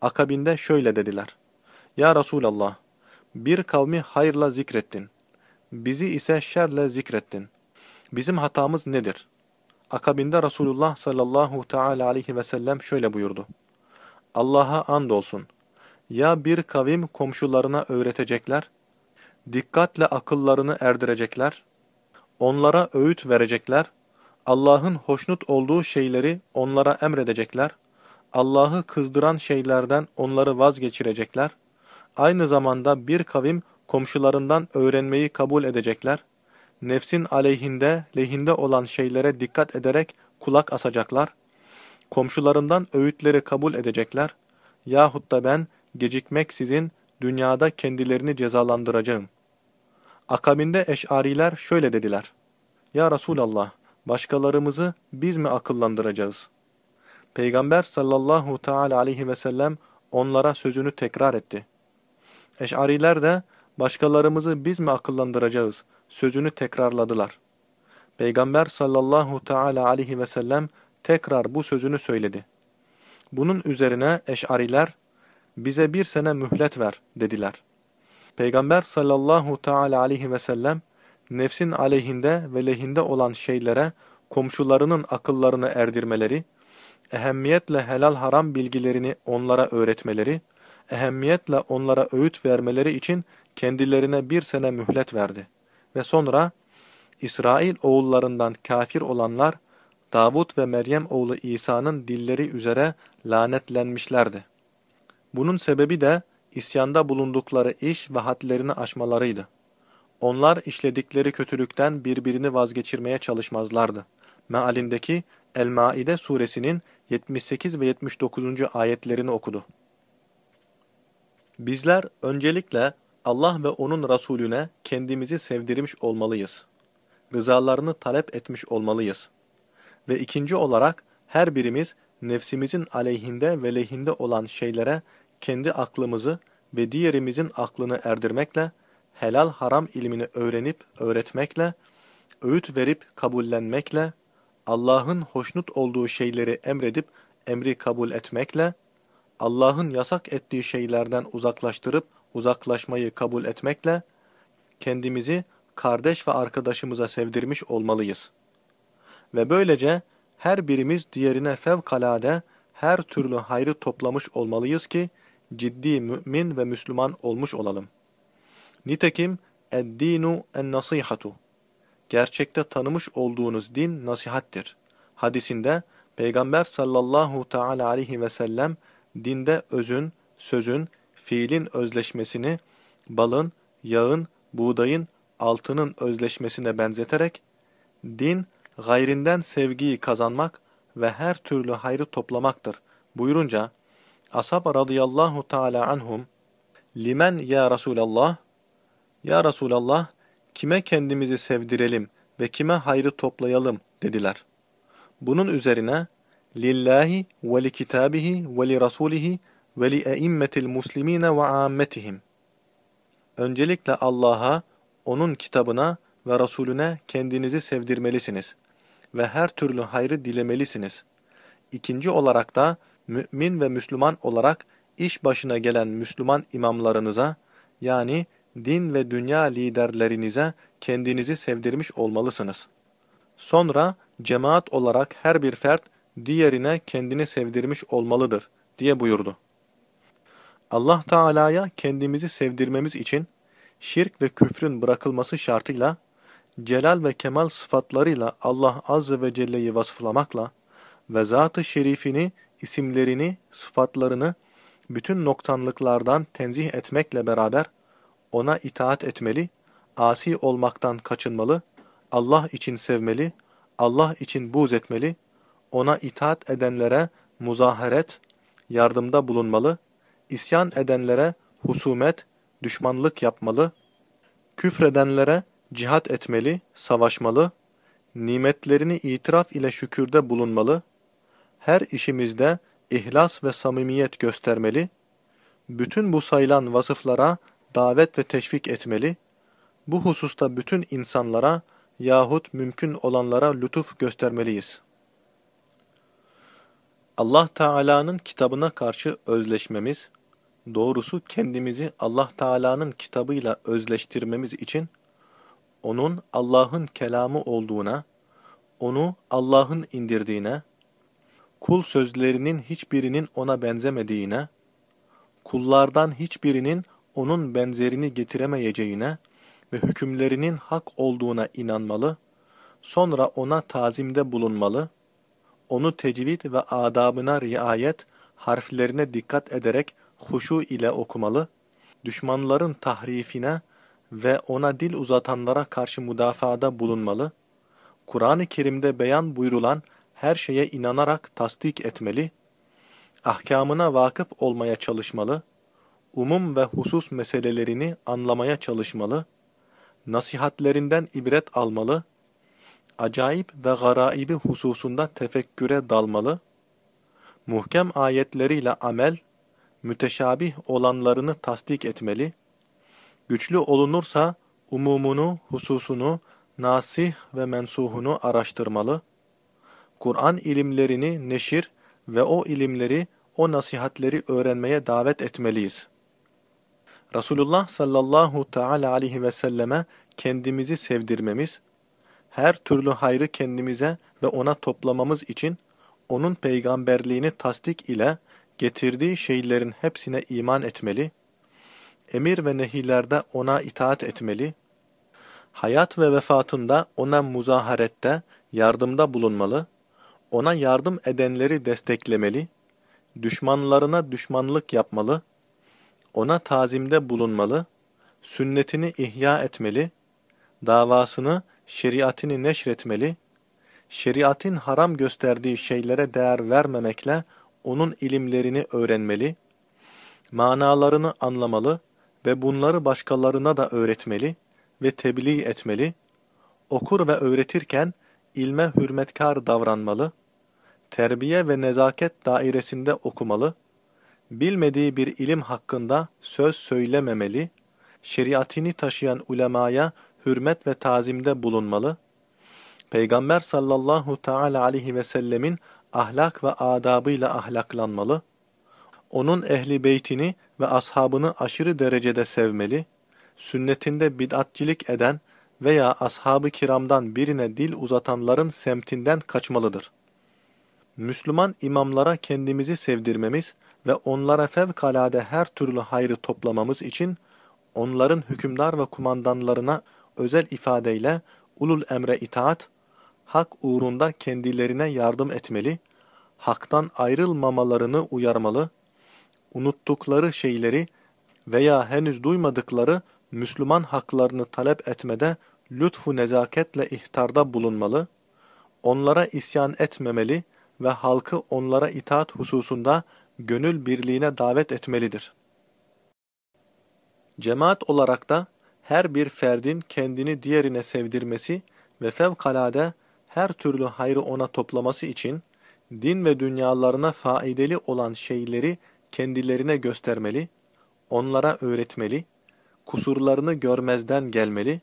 Akabinde şöyle dediler. Ya Resulallah, bir kavmi hayırla zikrettin. Bizi ise şerle zikrettin. Bizim hatamız nedir? Akabinde Resulullah sallallahu teala aleyhi ve sellem şöyle buyurdu. Allah'a andolsun. Ya bir kavim komşularına öğretecekler, dikkatle akıllarını erdirecekler, onlara öğüt verecekler, Allah'ın hoşnut olduğu şeyleri onlara emredecekler, Allah'ı kızdıran şeylerden onları vazgeçirecekler, aynı zamanda bir kavim komşularından öğrenmeyi kabul edecekler, nefsin aleyhinde, lehinde olan şeylere dikkat ederek kulak asacaklar, komşularından öğütleri kabul edecekler, yahut da ben gecikmeksizin dünyada kendilerini cezalandıracağım. Akabinde eşariler şöyle dediler. Ya Resulallah, başkalarımızı biz mi akıllandıracağız? Peygamber sallallahu teala aleyhi ve sellem onlara sözünü tekrar etti. Eşariler de başkalarımızı biz mi akıllandıracağız sözünü tekrarladılar. Peygamber sallallahu teala aleyhi ve sellem tekrar bu sözünü söyledi. Bunun üzerine eşariler bize bir sene mühlet ver dediler. Peygamber sallallahu teala aleyhi ve sellem nefsin aleyhinde ve lehinde olan şeylere komşularının akıllarını erdirmeleri, ehemmiyetle helal haram bilgilerini onlara öğretmeleri, ehemmiyetle onlara öğüt vermeleri için kendilerine bir sene mühlet verdi. Ve sonra İsrail oğullarından kafir olanlar Davut ve Meryem oğlu İsa'nın dilleri üzere lanetlenmişlerdi. Bunun sebebi de isyanda bulundukları iş ve hadlerini aşmalarıydı. Onlar işledikleri kötülükten birbirini vazgeçirmeye çalışmazlardı. Mealindeki El-Maide suresinin 78 ve 79. ayetlerini okudu. Bizler öncelikle Allah ve onun Resulüne kendimizi sevdirmiş olmalıyız. Rızalarını talep etmiş olmalıyız. Ve ikinci olarak her birimiz nefsimizin aleyhinde ve lehinde olan şeylere kendi aklımızı ve diğerimizin aklını erdirmekle, helal haram ilmini öğrenip öğretmekle, öğüt verip kabullenmekle, Allah'ın hoşnut olduğu şeyleri emredip emri kabul etmekle, Allah'ın yasak ettiği şeylerden uzaklaştırıp uzaklaşmayı kabul etmekle, kendimizi kardeş ve arkadaşımıza sevdirmiş olmalıyız. Ve böylece her birimiz diğerine fevkalade her türlü hayrı toplamış olmalıyız ki, ciddi mümin ve Müslüman olmuş olalım. Nitekim eddinu en-nasihatu. Gerçekte tanımış olduğunuz din nasihattir. Hadisinde Peygamber sallallahu teala aleyhi ve sellem dinde özün, sözün, fiilin özleşmesini balın, yağın, buğdayın, altının özleşmesine benzeterek din gayrinden sevgiyi kazanmak ve her türlü hayrı toplamaktır buyurunca Ashab radıyallahu teala anhum Limen ya Resulallah Ya Resulallah kime kendimizi sevdirelim ve kime hayrı toplayalım dediler. Bunun üzerine lillahi ve li kitabihi ve li rasulihi ve li eimmetil muslimine ve ammetihim. Öncelikle Allah'a, onun kitabına ve Resulüne kendinizi sevdirmelisiniz ve her türlü hayrı dilemelisiniz. İkinci olarak da mümin ve Müslüman olarak iş başına gelen Müslüman imamlarınıza yani din ve dünya liderlerinize kendinizi sevdirmiş olmalısınız. Sonra cemaat olarak her bir fert diğerine kendini sevdirmiş olmalıdır diye buyurdu. Allah Teala'ya kendimizi sevdirmemiz için şirk ve küfrün bırakılması şartıyla celal ve kemal sıfatlarıyla Allah Azze ve Celle'yi vasıflamakla ve zat-ı şerifini, isimlerini, sıfatlarını bütün noktanlıklardan tenzih etmekle beraber ona itaat etmeli, asi olmaktan kaçınmalı, Allah için sevmeli, Allah için buğz etmeli, ona itaat edenlere muzaharet, yardımda bulunmalı, isyan edenlere husumet, düşmanlık yapmalı, küfredenlere cihat etmeli, savaşmalı, nimetlerini itiraf ile şükürde bulunmalı, her işimizde ihlas ve samimiyet göstermeli, bütün bu sayılan vasıflara davet ve teşvik etmeli, bu hususta bütün insanlara yahut mümkün olanlara lütuf göstermeliyiz. Allah Teala'nın kitabına karşı özleşmemiz, doğrusu kendimizi Allah Teala'nın kitabıyla özleştirmemiz için, onun Allah'ın kelamı olduğuna, onu Allah'ın indirdiğine, kul sözlerinin hiçbirinin ona benzemediğine, kullardan hiçbirinin onun benzerini getiremeyeceğine ve hükümlerinin hak olduğuna inanmalı, sonra ona tazimde bulunmalı, onu tecvid ve adabına riayet, harflerine dikkat ederek huşu ile okumalı, düşmanların tahrifine ve ona dil uzatanlara karşı müdafaada bulunmalı, Kur'an-ı Kerim'de beyan buyurulan her şeye inanarak tasdik etmeli, ahkamına vakıf olmaya çalışmalı, umum ve husus meselelerini anlamaya çalışmalı, nasihatlerinden ibret almalı, acayip ve garaibi hususunda tefekküre dalmalı, muhkem ayetleriyle amel, müteşabih olanlarını tasdik etmeli, güçlü olunursa umumunu, hususunu, nasih ve mensuhunu araştırmalı, Kur'an ilimlerini neşir ve o ilimleri, o nasihatleri öğrenmeye davet etmeliyiz. Resulullah sallallahu teala aleyhi ve selleme kendimizi sevdirmemiz, her türlü hayrı kendimize ve ona toplamamız için onun peygamberliğini tasdik ile getirdiği şeylerin hepsine iman etmeli, emir ve nehilerde ona itaat etmeli, hayat ve vefatında ona muzaharette, yardımda bulunmalı, ona yardım edenleri desteklemeli, düşmanlarına düşmanlık yapmalı, ona tazimde bulunmalı, sünnetini ihya etmeli, davasını, şeriatini neşretmeli, şeriatin haram gösterdiği şeylere değer vermemekle onun ilimlerini öğrenmeli, manalarını anlamalı ve bunları başkalarına da öğretmeli ve tebliğ etmeli, okur ve öğretirken ilme hürmetkar davranmalı, terbiye ve nezaket dairesinde okumalı, bilmediği bir ilim hakkında söz söylememeli, şeriatini taşıyan ulemaya hürmet ve tazimde bulunmalı, Peygamber sallallahu teala aleyhi ve sellemin ahlak ve adabıyla ahlaklanmalı, onun ehli beytini ve ashabını aşırı derecede sevmeli, sünnetinde bid'atçilik eden veya ashab-ı kiramdan birine dil uzatanların semtinden kaçmalıdır. Müslüman imamlara kendimizi sevdirmemiz ve onlara fevkalade her türlü hayrı toplamamız için onların hükümdar ve kumandanlarına özel ifadeyle ulul emre itaat, hak uğrunda kendilerine yardım etmeli, haktan ayrılmamalarını uyarmalı, unuttukları şeyleri veya henüz duymadıkları Müslüman haklarını talep etmede lütfu nezaketle ihtarda bulunmalı, onlara isyan etmemeli ve halkı onlara itaat hususunda gönül birliğine davet etmelidir. Cemaat olarak da her bir ferdin kendini diğerine sevdirmesi ve fevkalade her türlü hayrı ona toplaması için din ve dünyalarına faydalı olan şeyleri kendilerine göstermeli, onlara öğretmeli, kusurlarını görmezden gelmeli,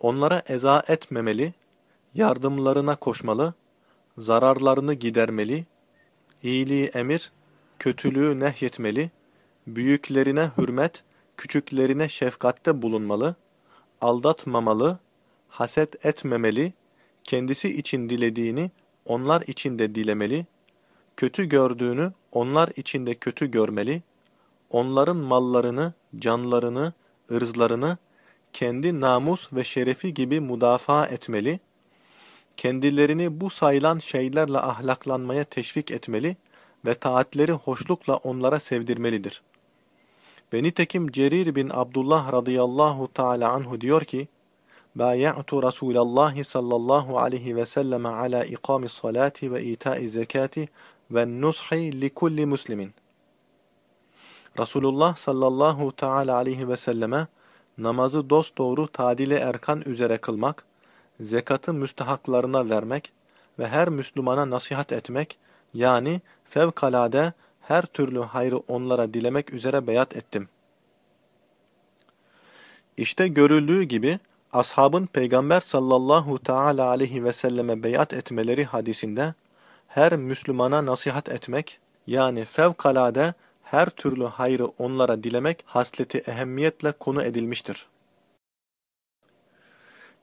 onlara eza etmemeli, yardımlarına koşmalı, zararlarını gidermeli, iyiliği emir, kötülüğü nehyetmeli, büyüklerine hürmet, küçüklerine şefkatte bulunmalı, aldatmamalı, haset etmemeli, kendisi için dilediğini onlar için de dilemeli, kötü gördüğünü onlar için de kötü görmeli, onların mallarını, canlarını, ırzlarını kendi namus ve şerefi gibi müdafaa etmeli, kendilerini bu sayılan şeylerle ahlaklanmaya teşvik etmeli ve taatleri hoşlukla onlara sevdirmelidir. Ve nitekim Cerir bin Abdullah radıyallahu teala anhu diyor ki, Bâya'tu Rasûlallâhi sallallahu aleyhi ve selleme ala ikâmi salati ve itâi zekati ve nushi li kulli muslimin. Resulullah sallallahu teala aleyhi ve selleme namazı dosdoğru tadile erkan üzere kılmak, zekatı müstahaklarına vermek ve her Müslümana nasihat etmek, yani fevkalade her türlü hayrı onlara dilemek üzere beyat ettim. İşte görüldüğü gibi, ashabın Peygamber sallallahu teala aleyhi ve selleme beyat etmeleri hadisinde, her Müslümana nasihat etmek, yani fevkalade her türlü hayrı onlara dilemek hasleti ehemmiyetle konu edilmiştir.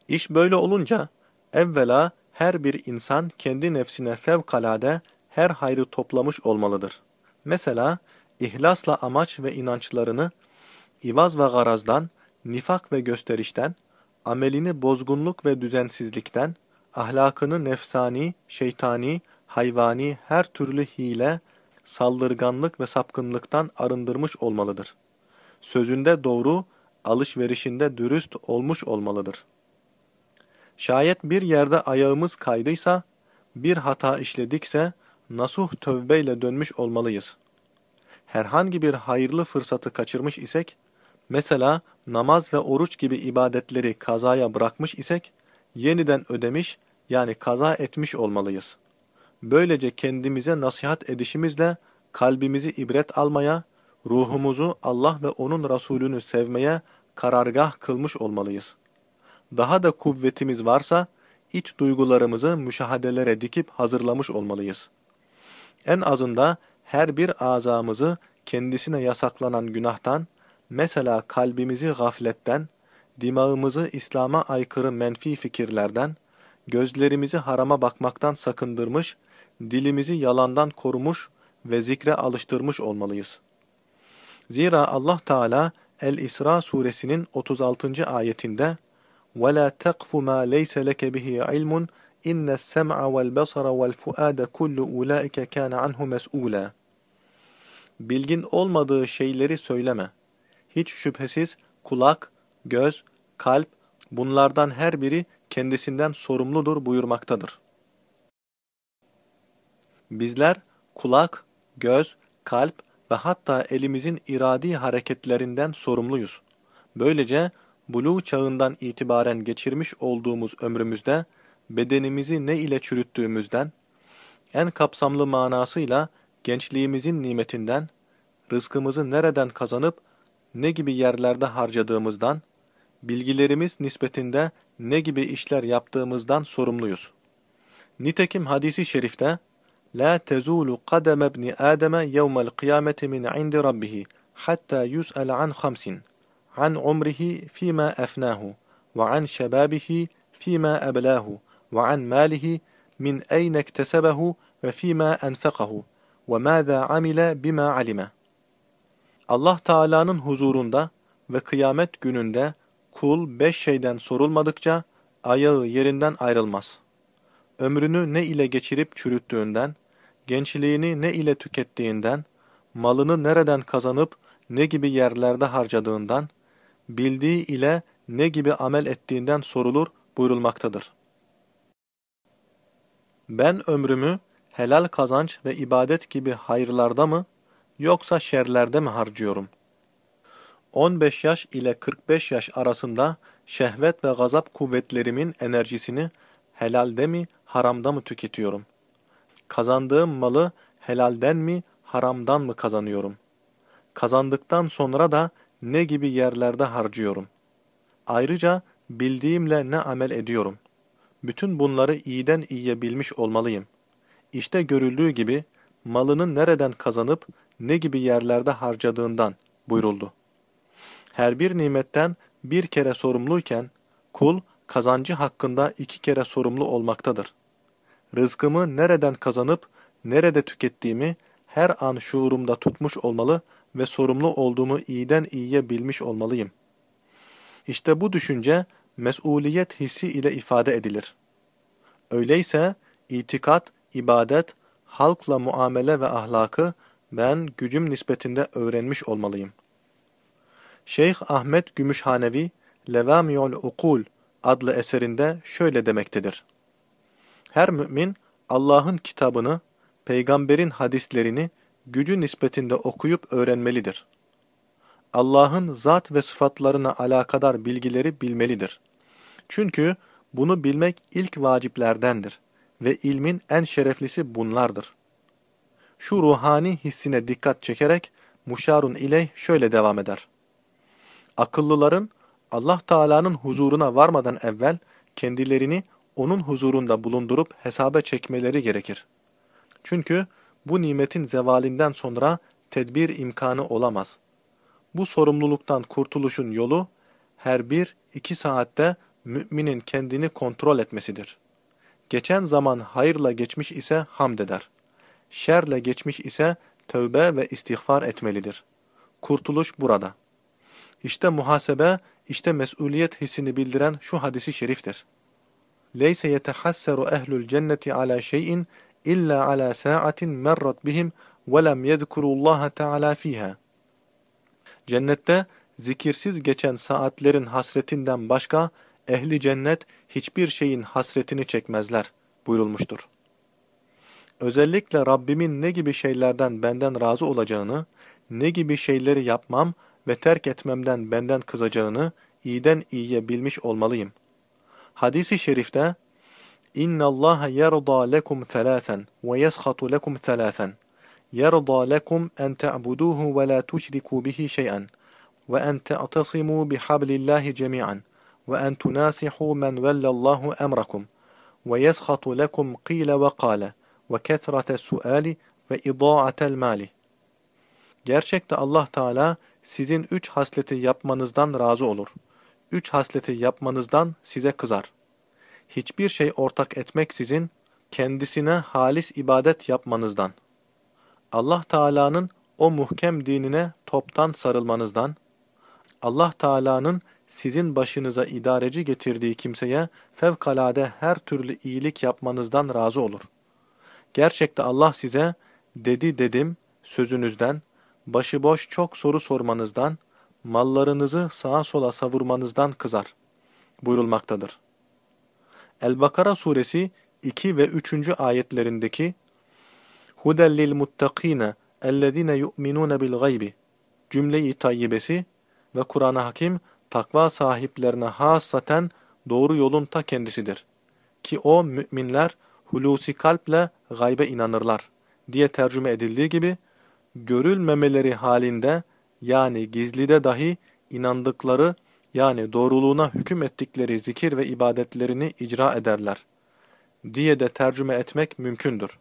İş böyle olunca, evvela her bir insan kendi nefsine fevkalade her hayrı toplamış olmalıdır. Mesela, ihlasla amaç ve inançlarını, ivaz ve garazdan, nifak ve gösterişten, amelini bozgunluk ve düzensizlikten, ahlakını nefsani, şeytani, hayvani her türlü hile, saldırganlık ve sapkınlıktan arındırmış olmalıdır. Sözünde doğru, alışverişinde dürüst olmuş olmalıdır. Şayet bir yerde ayağımız kaydıysa, bir hata işledikse, nasuh tövbeyle dönmüş olmalıyız. Herhangi bir hayırlı fırsatı kaçırmış isek, mesela namaz ve oruç gibi ibadetleri kazaya bırakmış isek, yeniden ödemiş yani kaza etmiş olmalıyız. Böylece kendimize nasihat edişimizle kalbimizi ibret almaya, ruhumuzu Allah ve onun Resulünü sevmeye karargah kılmış olmalıyız. Daha da kuvvetimiz varsa, iç duygularımızı müşahadelere dikip hazırlamış olmalıyız. En azında her bir azamızı kendisine yasaklanan günahtan, mesela kalbimizi gafletten, dimağımızı İslam'a aykırı menfi fikirlerden, gözlerimizi harama bakmaktan sakındırmış, dilimizi yalandan korumuş ve zikre alıştırmış olmalıyız. Zira Allah Teala El-İsra suresinin 36. ayetinde وَلَا تَقْفُ مَا لَيْسَ لَكَ بِهِ عِلْمٌ inne sem'a vel basara vel fuade kullu ulaike kana anhu mes'ula. Bilgin olmadığı şeyleri söyleme. Hiç şüphesiz kulak, göz, kalp bunlardan her biri kendisinden sorumludur buyurmaktadır. Bizler kulak, göz, kalp ve hatta elimizin iradi hareketlerinden sorumluyuz. Böylece buluğ çağından itibaren geçirmiş olduğumuz ömrümüzde bedenimizi ne ile çürüttüğümüzden, en kapsamlı manasıyla gençliğimizin nimetinden, rızkımızı nereden kazanıp ne gibi yerlerde harcadığımızdan, bilgilerimiz nispetinde ne gibi işler yaptığımızdan sorumluyuz. Nitekim hadisi şerifte, La tezulu kadem ibni Adem'e yevmel kıyameti min indi rabbihi hatta yus'el an khamsin, an umrihi fima efnahu ve an şebabihi fima eblahu ve an malihi min eyne iktesebehu ve fîmâ enfekahu ve mâzâ amile bima alime. Allah Teala'nın huzurunda ve kıyamet gününde kul beş şeyden sorulmadıkça ayağı yerinden ayrılmaz. Ömrünü ne ile geçirip çürüttüğünden, gençliğini ne ile tükettiğinden, malını nereden kazanıp ne gibi yerlerde harcadığından, bildiği ile ne gibi amel ettiğinden sorulur buyurulmaktadır. Ben ömrümü helal kazanç ve ibadet gibi hayırlarda mı, yoksa şerlerde mi harcıyorum? 15 yaş ile 45 yaş arasında şehvet ve gazap kuvvetlerimin enerjisini helalde mi, haramda mı tüketiyorum? kazandığım malı helalden mi, haramdan mı kazanıyorum? Kazandıktan sonra da ne gibi yerlerde harcıyorum? Ayrıca bildiğimle ne amel ediyorum? Bütün bunları iyiden iyiye bilmiş olmalıyım. İşte görüldüğü gibi malını nereden kazanıp ne gibi yerlerde harcadığından buyuruldu. Her bir nimetten bir kere sorumluyken kul kazancı hakkında iki kere sorumlu olmaktadır. Rızkımı nereden kazanıp nerede tükettiğimi her an şuurumda tutmuş olmalı ve sorumlu olduğumu iyiden iyiye bilmiş olmalıyım. İşte bu düşünce mesuliyet hissi ile ifade edilir. Öyleyse itikat, ibadet, halkla muamele ve ahlakı ben gücüm nispetinde öğrenmiş olmalıyım. Şeyh Ahmet Gümüşhanevi, Levami'ul Ukul adlı eserinde şöyle demektedir. Her mümin Allah'ın kitabını, peygamberin hadislerini gücü nispetinde okuyup öğrenmelidir. Allah'ın zat ve sıfatlarına alakadar bilgileri bilmelidir. Çünkü bunu bilmek ilk vaciplerdendir ve ilmin en şereflisi bunlardır. Şu ruhani hissine dikkat çekerek Muşarun ile şöyle devam eder. Akıllıların Allah Teala'nın huzuruna varmadan evvel kendilerini onun huzurunda bulundurup hesaba çekmeleri gerekir. Çünkü bu nimetin zevalinden sonra tedbir imkanı olamaz. Bu sorumluluktan kurtuluşun yolu her bir iki saatte müminin kendini kontrol etmesidir. Geçen zaman hayırla geçmiş ise hamd eder. Şerle geçmiş ise tövbe ve istiğfar etmelidir. Kurtuluş burada. İşte muhasebe, işte mesuliyet hissini bildiren şu hadisi şeriftir. لَيْسَ يَتَحَسَّرُ اَهْلُ الْجَنَّةِ عَلَى شَيْءٍ اِلَّا عَلَى سَاعَةٍ مَرَّتْ بِهِمْ وَلَمْ يَذْكُرُوا اللّٰهَ تَعَلَى ف۪يهَا Cennette zikirsiz geçen saatlerin hasretinden başka ehli cennet hiçbir şeyin hasretini çekmezler buyurulmuştur. Özellikle Rabbimin ne gibi şeylerden benden razı olacağını, ne gibi şeyleri yapmam ve terk etmemden benden kızacağını iyiden iyiye bilmiş olmalıyım. Hadis-i şerifte İnna Allah yerda lekum thalathan ve yeskhatu lekum thalathan. Yerda lekum en ta'buduhu ve la tuşriku bihi şey'an ve en te'tasimu bihablillahi cemi'an ve en tunasihu men vellallahu emrakum ve yeskhatu lekum qila ve qala ve ida'atel. Gerçekte Allah Teala sizin üç hasleti yapmanızdan razı olur. Üç hasleti yapmanızdan size kızar. Hiçbir şey ortak etmeksizin kendisine halis ibadet yapmanızdan. Allah Teala'nın o muhkem dinine toptan sarılmanızdan, Allah Teala'nın sizin başınıza idareci getirdiği kimseye fevkalade her türlü iyilik yapmanızdan razı olur. Gerçekte Allah size dedi dedim sözünüzden, başıboş çok soru sormanızdan, mallarınızı sağa sola savurmanızdan kızar buyurulmaktadır. El-Bakara suresi 2 ve 3. ayetlerindeki Huden lil muttakine ellezine yu'minune bil gaybi cümle-i tayyibesi ve Kur'an-ı Hakim takva sahiplerine hassaten doğru yolun ta kendisidir. Ki o müminler hulusi kalple gaybe inanırlar diye tercüme edildiği gibi görülmemeleri halinde yani gizlide dahi inandıkları yani doğruluğuna hüküm ettikleri zikir ve ibadetlerini icra ederler diye de tercüme etmek mümkündür.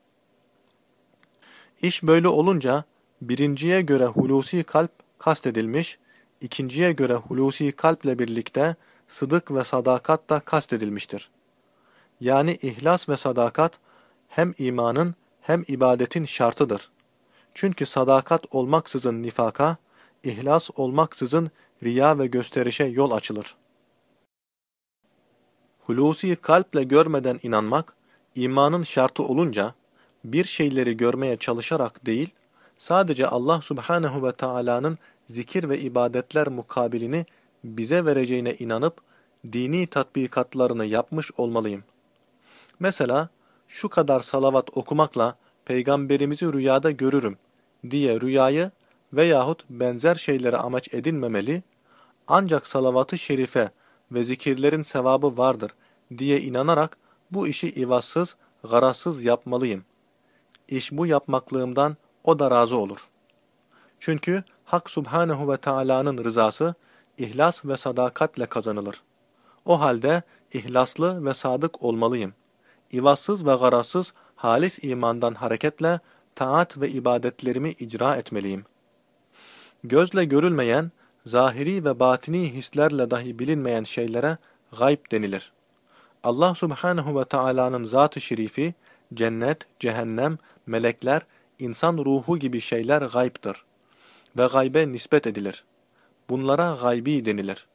İş böyle olunca birinciye göre hulusi kalp kastedilmiş, ikinciye göre hulusi kalple birlikte sıdık ve sadakat da kastedilmiştir. Yani ihlas ve sadakat hem imanın hem ibadetin şartıdır. Çünkü sadakat olmaksızın nifaka, ihlas olmaksızın riya ve gösterişe yol açılır. Hulusi kalple görmeden inanmak, imanın şartı olunca, bir şeyleri görmeye çalışarak değil, sadece Allah subhanehu ve Taala'nın zikir ve ibadetler mukabilini bize vereceğine inanıp, dini tatbikatlarını yapmış olmalıyım. Mesela, şu kadar salavat okumakla peygamberimizi rüyada görürüm diye rüyayı veyahut benzer şeylere amaç edinmemeli, ancak salavat-ı şerife ve zikirlerin sevabı vardır diye inanarak bu işi ivazsız, garazsız yapmalıyım. iş bu yapmaklığımdan o da razı olur. Çünkü Hak Subhanehu ve Taala'nın rızası ihlas ve sadakatle kazanılır. O halde ihlaslı ve sadık olmalıyım. İvazsız ve garazsız halis imandan hareketle taat ve ibadetlerimi icra etmeliyim. Gözle görülmeyen, zahiri ve batini hislerle dahi bilinmeyen şeylere gayb denilir. Allah subhanehu ve Taala'nın zat-ı şerifi, cennet, cehennem, melekler, insan ruhu gibi şeyler gaybdır ve gaybe nispet edilir. Bunlara gaybi denilir.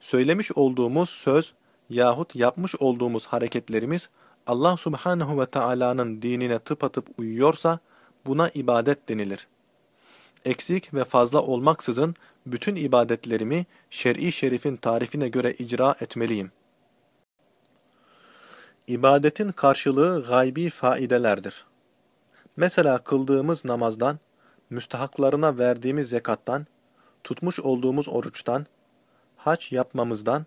Söylemiş olduğumuz söz yahut yapmış olduğumuz hareketlerimiz Allah subhanehu ve Taala'nın dinine tıpatıp uyuyorsa buna ibadet denilir. Eksik ve fazla olmaksızın bütün ibadetlerimi şer'i şerifin tarifine göre icra etmeliyim. İbadetin karşılığı gaybi faidelerdir. Mesela kıldığımız namazdan, müstahaklarına verdiğimiz zekattan, tutmuş olduğumuz oruçtan, haç yapmamızdan,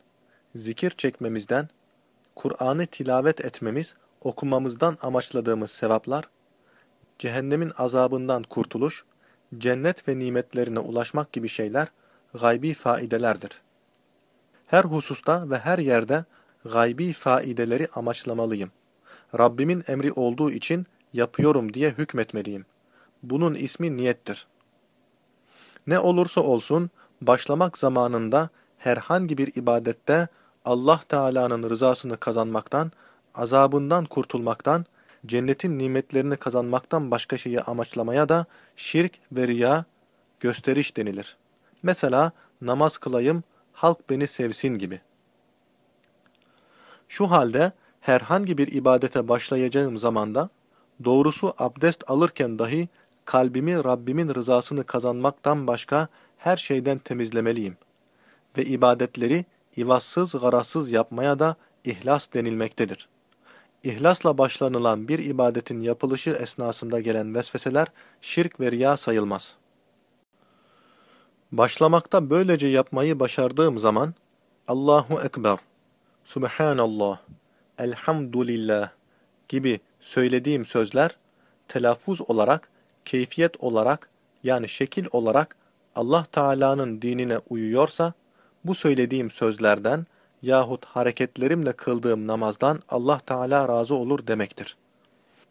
zikir çekmemizden, Kur'an'ı tilavet etmemiz, okumamızdan amaçladığımız sevaplar, cehennemin azabından kurtuluş, cennet ve nimetlerine ulaşmak gibi şeyler gaybi faidelerdir. Her hususta ve her yerde gaybi faideleri amaçlamalıyım. Rabbimin emri olduğu için yapıyorum diye hükmetmeliyim. Bunun ismi niyettir. Ne olursa olsun başlamak zamanında herhangi bir ibadette Allah Teala'nın rızasını kazanmaktan, azabından kurtulmaktan, cennetin nimetlerini kazanmaktan başka şeyi amaçlamaya da şirk ve riya, gösteriş denilir. Mesela namaz kılayım, halk beni sevsin gibi. Şu halde herhangi bir ibadete başlayacağım zamanda, doğrusu abdest alırken dahi kalbimi Rabbimin rızasını kazanmaktan başka her şeyden temizlemeliyim. Ve ibadetleri ivazsız garazsız yapmaya da ihlas denilmektedir. İhlasla başlanılan bir ibadetin yapılışı esnasında gelen vesveseler şirk ve riya sayılmaz. Başlamakta böylece yapmayı başardığım zaman Allahu Ekber, Subhanallah, Elhamdülillah gibi söylediğim sözler telaffuz olarak, keyfiyet olarak yani şekil olarak Allah Teala'nın dinine uyuyorsa bu söylediğim sözlerden yahut hareketlerimle kıldığım namazdan Allah Teala razı olur demektir.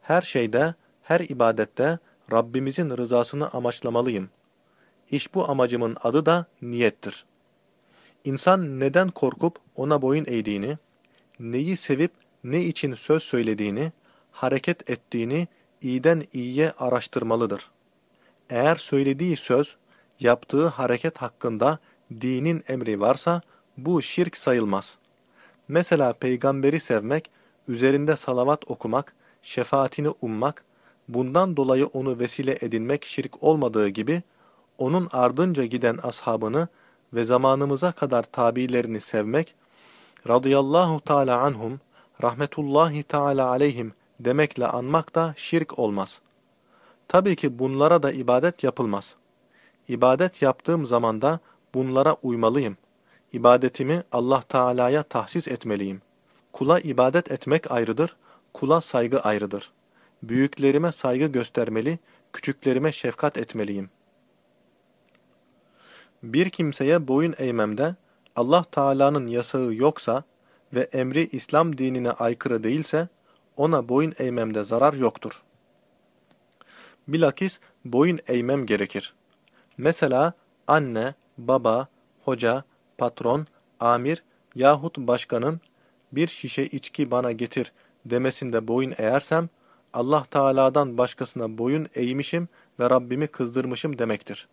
Her şeyde, her ibadette Rabbimizin rızasını amaçlamalıyım. İş bu amacımın adı da niyettir. İnsan neden korkup ona boyun eğdiğini, neyi sevip ne için söz söylediğini, hareket ettiğini iyiden iyiye araştırmalıdır. Eğer söylediği söz, yaptığı hareket hakkında dinin emri varsa bu şirk sayılmaz. Mesela peygamberi sevmek, üzerinde salavat okumak, şefaatini ummak, bundan dolayı onu vesile edinmek şirk olmadığı gibi, onun ardınca giden ashabını ve zamanımıza kadar tabilerini sevmek, radıyallahu teala anhum, rahmetullahi teala aleyhim demekle anmak da şirk olmaz. Tabii ki bunlara da ibadet yapılmaz. İbadet yaptığım zamanda bunlara uymalıyım. İbadetimi Allah Teala'ya tahsis etmeliyim. Kula ibadet etmek ayrıdır, kula saygı ayrıdır. Büyüklerime saygı göstermeli, küçüklerime şefkat etmeliyim. Bir kimseye boyun eğmemde Allah Teala'nın yasağı yoksa ve emri İslam dinine aykırı değilse ona boyun eğmemde zarar yoktur. Bilakis boyun eğmem gerekir. Mesela anne, baba, hoca, patron, amir yahut başkanın bir şişe içki bana getir demesinde boyun eğersem, Allah Teala'dan başkasına boyun eğmişim ve Rabbimi kızdırmışım demektir.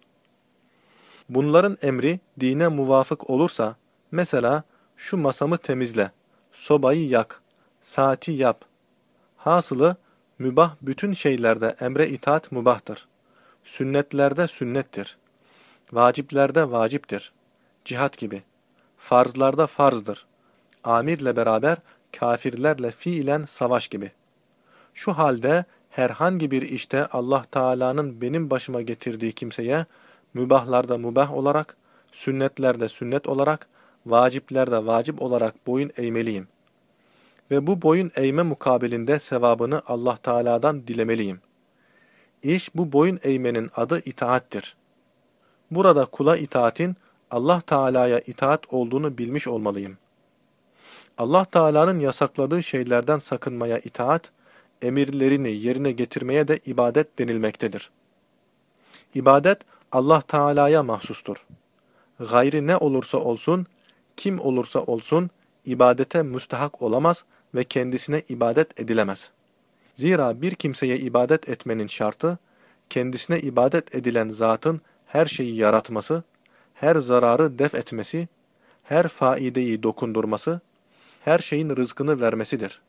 Bunların emri dine muvafık olursa, mesela şu masamı temizle, sobayı yak, saati yap. Hasılı, mübah bütün şeylerde emre itaat mubahtır. Sünnetlerde sünnettir. Vaciplerde vaciptir cihat gibi. Farzlarda farzdır. Amirle beraber kafirlerle fiilen savaş gibi. Şu halde herhangi bir işte Allah Teala'nın benim başıma getirdiği kimseye mübahlarda mübah olarak, sünnetlerde sünnet olarak, vaciplerde vacip olarak boyun eğmeliyim. Ve bu boyun eğme mukabilinde sevabını Allah Teala'dan dilemeliyim. İş bu boyun eğmenin adı itaattir. Burada kula itaatin Allah Teala'ya itaat olduğunu bilmiş olmalıyım. Allah Teala'nın yasakladığı şeylerden sakınmaya itaat, emirlerini yerine getirmeye de ibadet denilmektedir. İbadet Allah Teala'ya mahsustur. Gayri ne olursa olsun, kim olursa olsun ibadete müstahak olamaz ve kendisine ibadet edilemez. Zira bir kimseye ibadet etmenin şartı, kendisine ibadet edilen zatın her şeyi yaratması, her zararı def etmesi, her faideyi dokundurması, her şeyin rızkını vermesidir.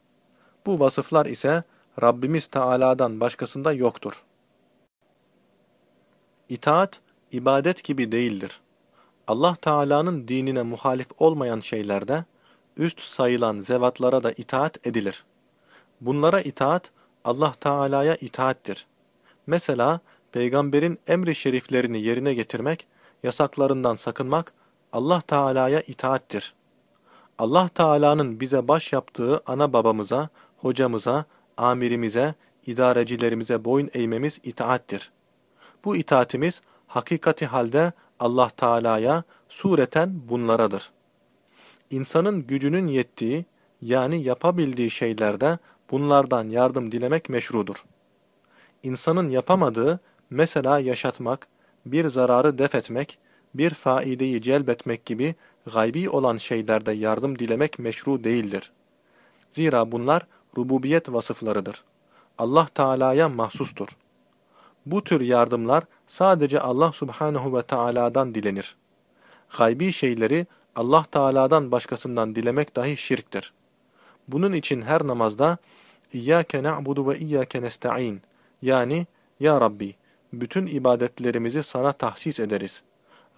Bu vasıflar ise Rabbimiz Teala'dan başkasında yoktur. İtaat, ibadet gibi değildir. Allah Teala'nın dinine muhalif olmayan şeylerde, üst sayılan zevatlara da itaat edilir. Bunlara itaat, Allah Teala'ya itaattir. Mesela, peygamberin emri şeriflerini yerine getirmek, yasaklarından sakınmak, Allah Teala'ya itaattir. Allah Teala'nın bize baş yaptığı ana babamıza, hocamıza, amirimize, idarecilerimize boyun eğmemiz itaattir. Bu itaatimiz hakikati halde Allah Teala'ya sureten bunlaradır. İnsanın gücünün yettiği yani yapabildiği şeylerde bunlardan yardım dilemek meşrudur. İnsanın yapamadığı mesela yaşatmak, bir zararı def etmek, bir faideyi celbetmek gibi gaybi olan şeylerde yardım dilemek meşru değildir. Zira bunlar rububiyet vasıflarıdır. Allah Teala'ya mahsustur. Bu tür yardımlar sadece Allah Subhanahu ve Taala'dan dilenir. Gaybi şeyleri Allah Teala'dan başkasından dilemek dahi şirktir. Bunun için her namazda İyyâke na'budu ve iyyâke nesta'in yani Ya Rabbi bütün ibadetlerimizi sana tahsis ederiz.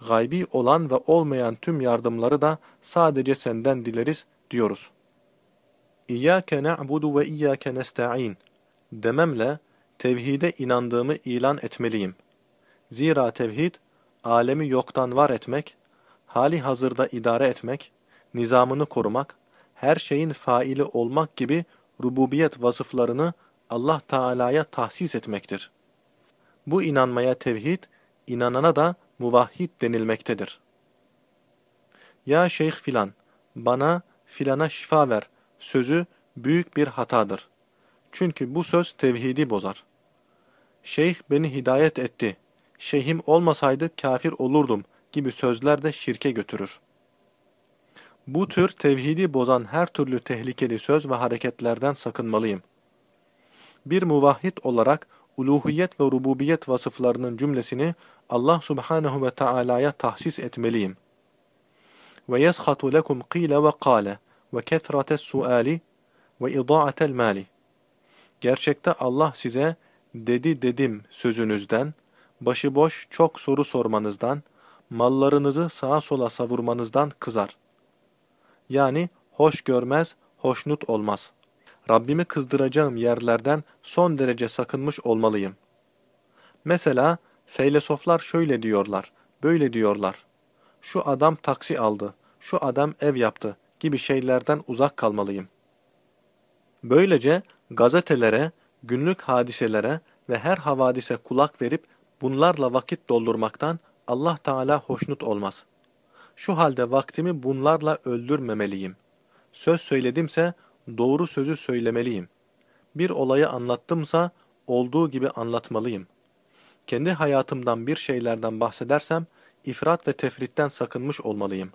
Gaybi olan ve olmayan tüm yardımları da sadece senden dileriz diyoruz. İyyâke na'budu ve iyyâke nesta'in dememle tevhide inandığımı ilan etmeliyim. Zira tevhid, alemi yoktan var etmek, hali hazırda idare etmek, nizamını korumak, her şeyin faili olmak gibi rububiyet vasıflarını Allah Teala'ya tahsis etmektir. Bu inanmaya tevhid, inanana da muvahhid denilmektedir. Ya şeyh filan, bana filana şifa ver sözü büyük bir hatadır. Çünkü bu söz tevhidi bozar. Şeyh beni hidayet etti, şeyhim olmasaydı kafir olurdum gibi sözler de şirke götürür. Bu tür tevhidi bozan her türlü tehlikeli söz ve hareketlerden sakınmalıyım. Bir muvahhid olarak uluhiyet ve rububiyet vasıflarının cümlesini Allah subhanehu ve Taala'ya tahsis etmeliyim. Ve yeshatu lekum qile ve kâle ve kethrate suali ve ida'atel mali. Gerçekte Allah size dedi dedim sözünüzden, başıboş çok soru sormanızdan, mallarınızı sağa sola savurmanızdan kızar. Yani hoş görmez, hoşnut olmaz. Rabbimi kızdıracağım yerlerden son derece sakınmış olmalıyım. Mesela feylesoflar şöyle diyorlar, böyle diyorlar. Şu adam taksi aldı, şu adam ev yaptı gibi şeylerden uzak kalmalıyım. Böylece gazetelere, günlük hadiselere ve her havadise kulak verip bunlarla vakit doldurmaktan Allah Teala hoşnut olmaz. Şu halde vaktimi bunlarla öldürmemeliyim. Söz söyledimse doğru sözü söylemeliyim. Bir olayı anlattımsa olduğu gibi anlatmalıyım. Kendi hayatımdan bir şeylerden bahsedersem ifrat ve tefritten sakınmış olmalıyım.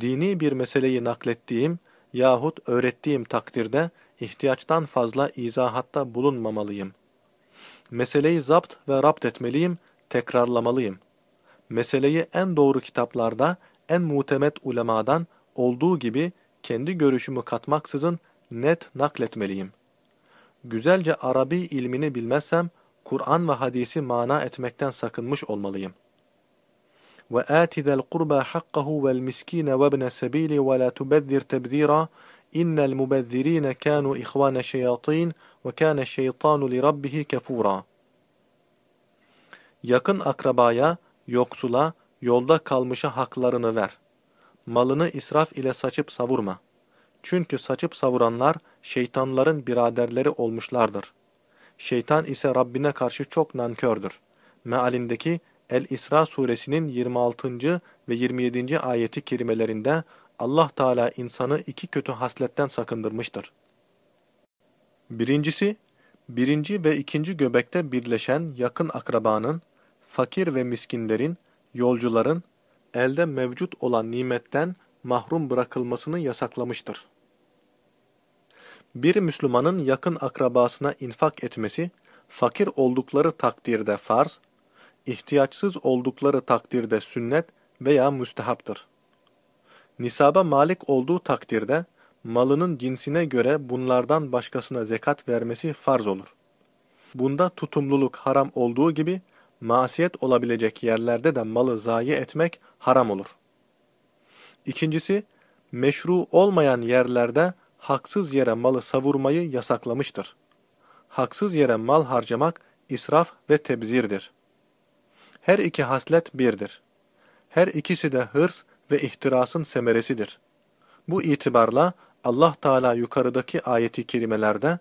Dini bir meseleyi naklettiğim yahut öğrettiğim takdirde ihtiyaçtan fazla izahatta bulunmamalıyım. Meseleyi zapt ve rapt etmeliyim, tekrarlamalıyım meseleyi en doğru kitaplarda, en mutemet ulemadan olduğu gibi kendi görüşümü katmaksızın net nakletmeliyim. Güzelce Arabi ilmini bilmezsem, Kur'an ve hadisi mana etmekten sakınmış olmalıyım. Ve ati zel kurba hakkahu vel miskine ve ibne sebili ve la tubezzir tebzira innel mubezzirine kanu ihvane şeyatin ve kâne şeytanu li rabbihi kefura. Yakın akrabaya, yoksula, yolda kalmışa haklarını ver. Malını israf ile saçıp savurma. Çünkü saçıp savuranlar şeytanların biraderleri olmuşlardır. şeytan ise Rabbine karşı çok nankördür. Mealindeki El-İsra suresinin 26. ve 27. ayeti kerimelerinde Allah Teala insanı iki kötü hasletten sakındırmıştır. Birincisi, birinci ve ikinci göbekte birleşen yakın akrabanın, fakir ve miskinlerin, yolcuların, elde mevcut olan nimetten mahrum bırakılmasını yasaklamıştır. Bir Müslümanın yakın akrabasına infak etmesi, fakir oldukları takdirde farz, ihtiyaçsız oldukları takdirde sünnet veya müstehaptır. Nisaba malik olduğu takdirde, malının cinsine göre bunlardan başkasına zekat vermesi farz olur. Bunda tutumluluk haram olduğu gibi, masiyet olabilecek yerlerde de malı zayi etmek haram olur. İkincisi, meşru olmayan yerlerde haksız yere malı savurmayı yasaklamıştır. Haksız yere mal harcamak israf ve tebzirdir. Her iki haslet birdir. Her ikisi de hırs ve ihtirasın semeresidir. Bu itibarla Allah Teala yukarıdaki ayeti kerimelerde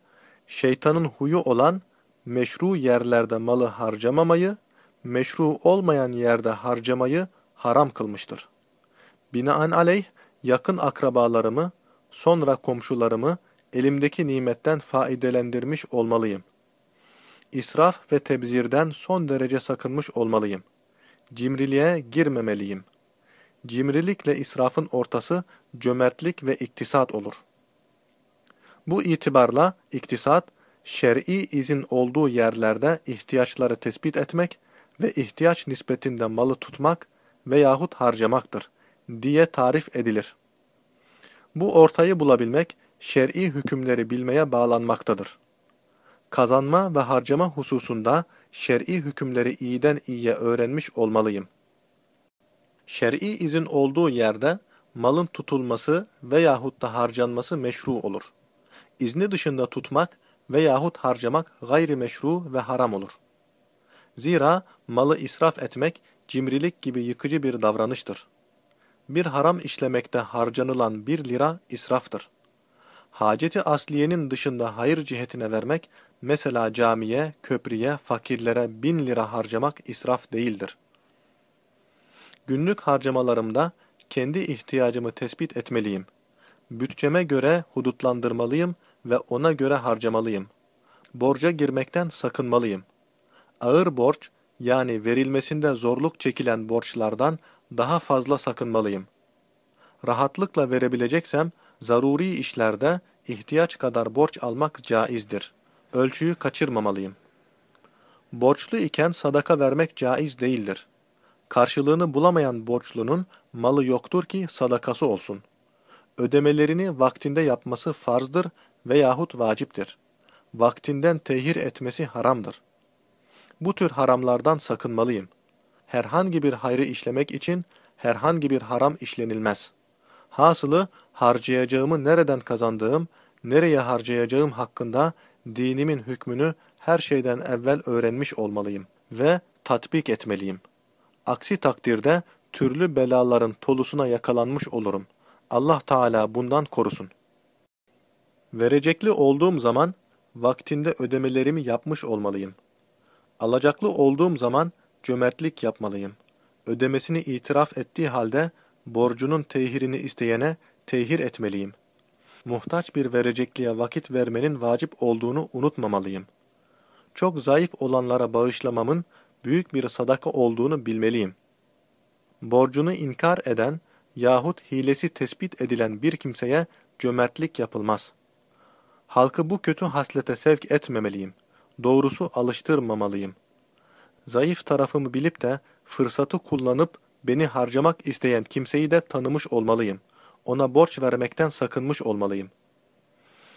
şeytanın huyu olan meşru yerlerde malı harcamamayı, meşru olmayan yerde harcamayı haram kılmıştır. Binaenaleyh yakın akrabalarımı, sonra komşularımı elimdeki nimetten faidelendirmiş olmalıyım. İsraf ve tebzirden son derece sakınmış olmalıyım. Cimriliğe girmemeliyim. Cimrilikle israfın ortası cömertlik ve iktisat olur. Bu itibarla iktisat, şer'i izin olduğu yerlerde ihtiyaçları tespit etmek ve ihtiyaç nispetinde malı tutmak veyahut harcamaktır diye tarif edilir. Bu ortayı bulabilmek, şer'i hükümleri bilmeye bağlanmaktadır. Kazanma ve harcama hususunda şer'i hükümleri iyiden iyiye öğrenmiş olmalıyım. Şer'i izin olduğu yerde malın tutulması veyahut da harcanması meşru olur. İzni dışında tutmak veyahut harcamak gayri meşru ve haram olur. Zira malı israf etmek cimrilik gibi yıkıcı bir davranıştır. Bir haram işlemekte harcanılan bir lira israftır. Haceti asliyenin dışında hayır cihetine vermek, mesela camiye, köprüye, fakirlere bin lira harcamak israf değildir. Günlük harcamalarımda kendi ihtiyacımı tespit etmeliyim. Bütçeme göre hudutlandırmalıyım ve ona göre harcamalıyım. Borca girmekten sakınmalıyım. Ağır borç, yani verilmesinde zorluk çekilen borçlardan daha fazla sakınmalıyım. Rahatlıkla verebileceksem, zaruri işlerde ihtiyaç kadar borç almak caizdir. Ölçüyü kaçırmamalıyım. Borçlu iken sadaka vermek caiz değildir. Karşılığını bulamayan borçlunun malı yoktur ki sadakası olsun. Ödemelerini vaktinde yapması farzdır veyahut vaciptir. Vaktinden tehir etmesi haramdır. Bu tür haramlardan sakınmalıyım. Herhangi bir hayrı işlemek için herhangi bir haram işlenilmez. Hasılı harcayacağımı nereden kazandığım, nereye harcayacağım hakkında dinimin hükmünü her şeyden evvel öğrenmiş olmalıyım ve tatbik etmeliyim. Aksi takdirde türlü belaların tolusuna yakalanmış olurum. Allah Teala bundan korusun. Verecekli olduğum zaman vaktinde ödemelerimi yapmış olmalıyım. Alacaklı olduğum zaman cömertlik yapmalıyım. Ödemesini itiraf ettiği halde borcunun tehirini isteyene tehir etmeliyim. Muhtaç bir verecekliğe vakit vermenin vacip olduğunu unutmamalıyım. Çok zayıf olanlara bağışlamamın büyük bir sadaka olduğunu bilmeliyim. Borcunu inkar eden yahut hilesi tespit edilen bir kimseye cömertlik yapılmaz. Halkı bu kötü haslete sevk etmemeliyim. Doğrusu alıştırmamalıyım. Zayıf tarafımı bilip de fırsatı kullanıp beni harcamak isteyen kimseyi de tanımış olmalıyım. Ona borç vermekten sakınmış olmalıyım.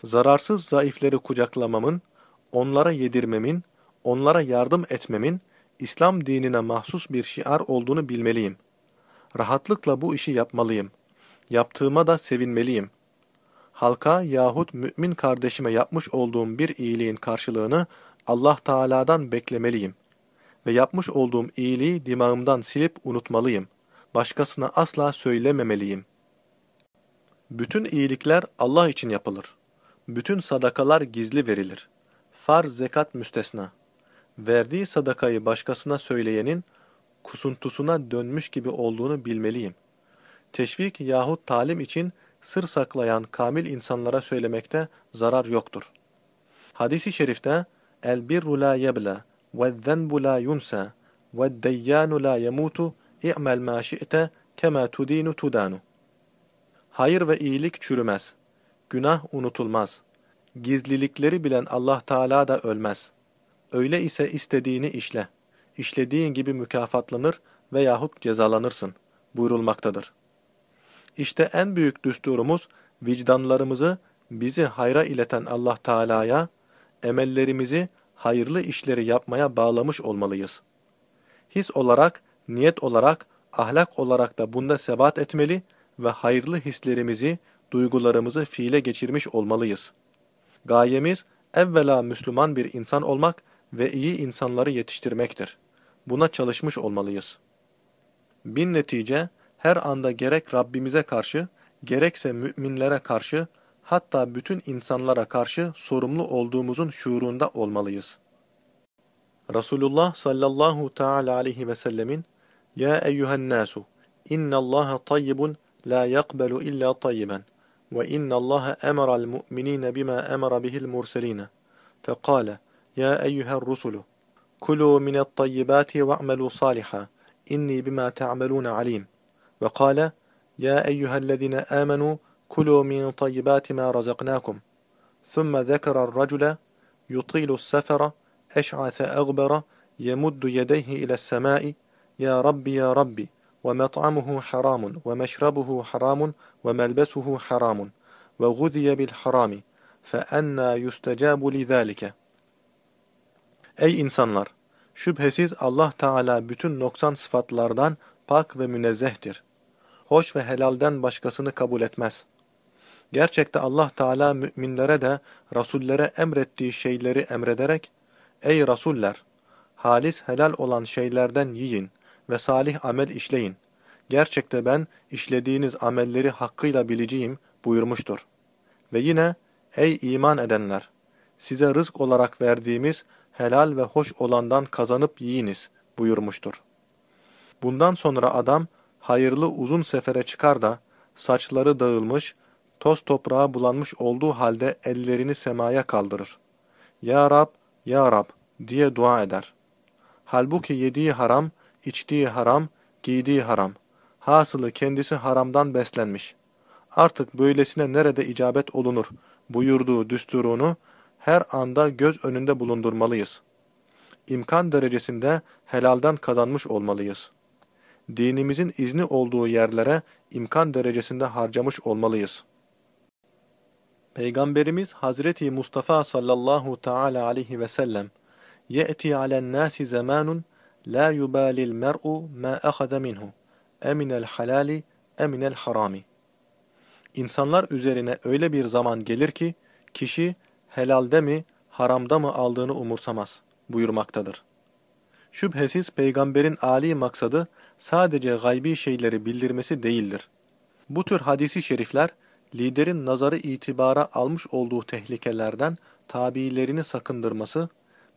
Zararsız zayıfleri kucaklamamın, onlara yedirmemin, onlara yardım etmemin, İslam dinine mahsus bir şiar olduğunu bilmeliyim. Rahatlıkla bu işi yapmalıyım. Yaptığıma da sevinmeliyim. Halka yahut mümin kardeşime yapmış olduğum bir iyiliğin karşılığını Allah Teala'dan beklemeliyim. Ve yapmış olduğum iyiliği dimağımdan silip unutmalıyım. Başkasına asla söylememeliyim. Bütün iyilikler Allah için yapılır. Bütün sadakalar gizli verilir. Farz zekat müstesna. Verdiği sadakayı başkasına söyleyenin kusuntusuna dönmüş gibi olduğunu bilmeliyim. Teşvik yahut talim için sır saklayan kamil insanlara söylemekte zarar yoktur. Hadis-i şerifte el birru la yebla ve zenbu la yunsa ve deyyanu la yemutu i'mel ma şi'te kema tudinu tudanu. Hayır ve iyilik çürümez. Günah unutulmaz. Gizlilikleri bilen Allah Teala da ölmez. Öyle ise istediğini işle. İşlediğin gibi mükafatlanır veyahut cezalanırsın buyurulmaktadır. İşte en büyük düsturumuz vicdanlarımızı bizi hayra ileten Allah Teala'ya, emellerimizi hayırlı işleri yapmaya bağlamış olmalıyız. His olarak, niyet olarak, ahlak olarak da bunda sebat etmeli ve hayırlı hislerimizi, duygularımızı fiile geçirmiş olmalıyız. Gayemiz evvela Müslüman bir insan olmak ve iyi insanları yetiştirmektir. Buna çalışmış olmalıyız. Bin netice, her anda gerek Rabbimize karşı, gerekse müminlere karşı, hatta bütün insanlara karşı sorumlu olduğumuzun şuurunda olmalıyız. Resulullah sallallahu teala aleyhi ve sellemin Ya eyyühen nasu innallaha tayyibun la yakbelu illa tayyiben ve innallaha emeral mu'minine bima emera bihil murseline fekale Ya eyyühen rusulu kulu minet tayyibati ve'melu saliha inni bima te'amelune alim ve kale Ya eyyühellezine amenu كلوا من طيبات ما رزقناكم ثم ذكر الرجل يطيل السفر أشعث أغبر يمد يديه إلى السماء يا رب يا رب ومطعمه حرام ومشربه حرام وملبسه حرام وغذي بالحرام فأنا يستجاب لذلك Ey insanlar! Şüphesiz Allah Teala bütün noksan sıfatlardan pak ve münezzehtir. hoş ve helalden başkasını kabul etmez. Gerçekte Allah Teala müminlere de rasullere emrettiği şeyleri emrederek, Ey rasuller! Halis helal olan şeylerden yiyin ve salih amel işleyin. Gerçekte ben işlediğiniz amelleri hakkıyla bileceğim buyurmuştur. Ve yine, Ey iman edenler! Size rızk olarak verdiğimiz helal ve hoş olandan kazanıp yiyiniz buyurmuştur. Bundan sonra adam, hayırlı uzun sefere çıkar da saçları dağılmış, toz toprağa bulanmış olduğu halde ellerini semaya kaldırır. Ya Rab, Ya Rab diye dua eder. Halbuki yediği haram, içtiği haram, giydiği haram. Hasılı kendisi haramdan beslenmiş. Artık böylesine nerede icabet olunur buyurduğu düsturunu her anda göz önünde bulundurmalıyız. İmkan derecesinde helalden kazanmış olmalıyız.'' dinimizin izni olduğu yerlere imkan derecesinde harcamış olmalıyız. Peygamberimiz Hazreti Mustafa sallallahu teala aleyhi ve sellem "Yeti alen nasi zamanun la yubali'l mer'u ma akhadha minhu eminel halali eminel harami." İnsanlar üzerine öyle bir zaman gelir ki kişi helalde mi haramda mı aldığını umursamaz buyurmaktadır. Şüphesiz peygamberin âli maksadı sadece gaybi şeyleri bildirmesi değildir. Bu tür hadisi şerifler liderin nazarı itibara almış olduğu tehlikelerden tabiilerini sakındırması,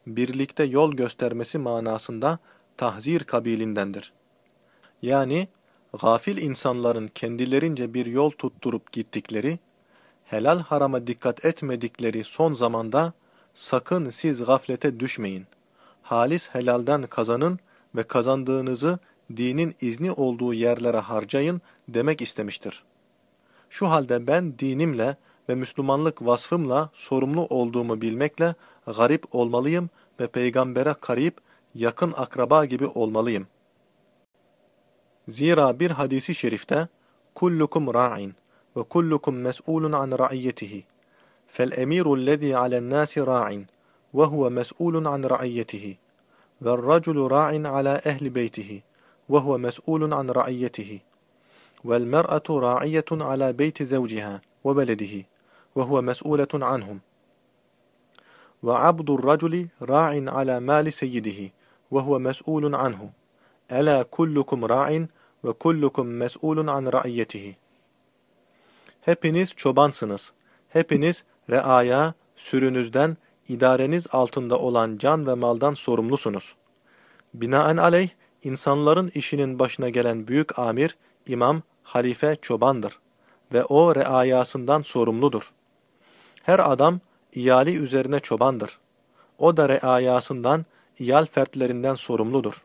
birlikte yol göstermesi manasında tahzir kabilindendir. Yani, gafil insanların kendilerince bir yol tutturup gittikleri, helal harama dikkat etmedikleri son zamanda, sakın siz gaflete düşmeyin. Halis helalden kazanın ve kazandığınızı dinin izni olduğu yerlere harcayın demek istemiştir. Şu halde ben dinimle ve Müslümanlık vasfımla sorumlu olduğumu bilmekle garip olmalıyım ve peygambere karip, yakın akraba gibi olmalıyım. Zira bir hadisi şerifte kullukum ra'in ve kullukum mes'ulun an ra'iyetihi. Fel emirul lezi alen nasi ra'in ve huve mes'ulun an ra'iyetihi. Ve raculu ra'in ala ehli beytihi ve huve mes'ulun an ra'iyetihi. والمرأة راعية على بيت زوجها وبلده وهو مسؤولة عنهم وعبد الرجل راع على مال سيده وهو مسؤول عنه ألا كلكم راع ve kullukum mes'ulun an raiyetihi. Hepiniz çobansınız. Hepiniz reaya, sürünüzden, idareniz altında olan can ve maldan sorumlusunuz. Binaenaleyh, insanların işinin başına gelen büyük amir, imam, halife, çobandır ve o reayasından sorumludur. Her adam, iyali üzerine çobandır. O da reayasından, iyal fertlerinden sorumludur.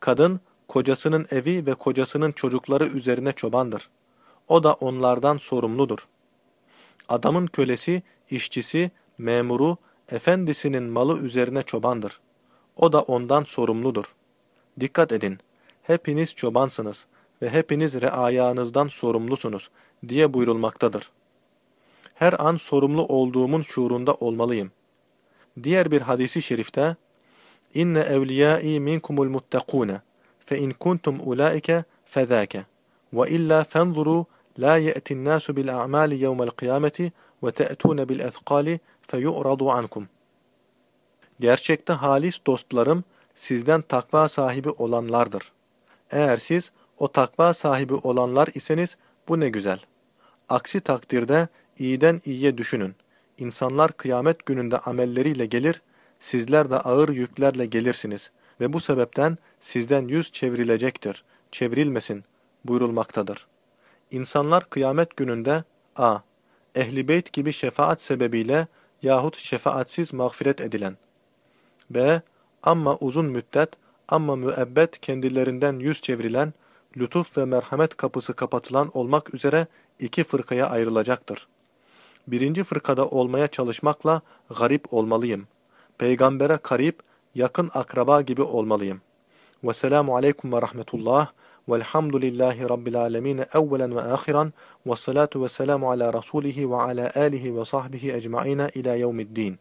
Kadın, kocasının evi ve kocasının çocukları üzerine çobandır. O da onlardan sorumludur. Adamın kölesi, işçisi, memuru, efendisinin malı üzerine çobandır. O da ondan sorumludur. Dikkat edin, hepiniz çobansınız ve hepiniz reayanızdan sorumlusunuz diye buyurulmaktadır. Her an sorumlu olduğumun şuurunda olmalıyım. Diğer bir hadisi şerifte, İnne evliyâi minkumul muttakûne fe in kuntum ulaike fezâke ve illa fenzuru la ye'tin nasu bil a'mali yevmel kıyameti ve te'tûne bil ezqali fe yu'radu ankum. Gerçekte halis dostlarım sizden takva sahibi olanlardır. Eğer siz o takva sahibi olanlar iseniz bu ne güzel. Aksi takdirde iyiden iyiye düşünün. İnsanlar kıyamet gününde amelleriyle gelir, sizler de ağır yüklerle gelirsiniz ve bu sebepten sizden yüz çevrilecektir. Çevrilmesin buyurulmaktadır. İnsanlar kıyamet gününde a. Ehli beyt gibi şefaat sebebiyle yahut şefaatsiz mağfiret edilen b. Amma uzun müddet, amma müebbet kendilerinden yüz çevrilen, lütuf ve merhamet kapısı kapatılan olmak üzere iki fırkaya ayrılacaktır. Birinci fırkada olmaya çalışmakla garip olmalıyım. Peygambere karip, yakın akraba gibi olmalıyım. Vesselamu aleyküm ve rahmetullah. Velhamdülillahi Rabbil alemine evvelen ve ahiran. Ve salatu ve selamu ala rasulihi ve ala alihi ve sahbihi ecma'ina ila yevmiddin.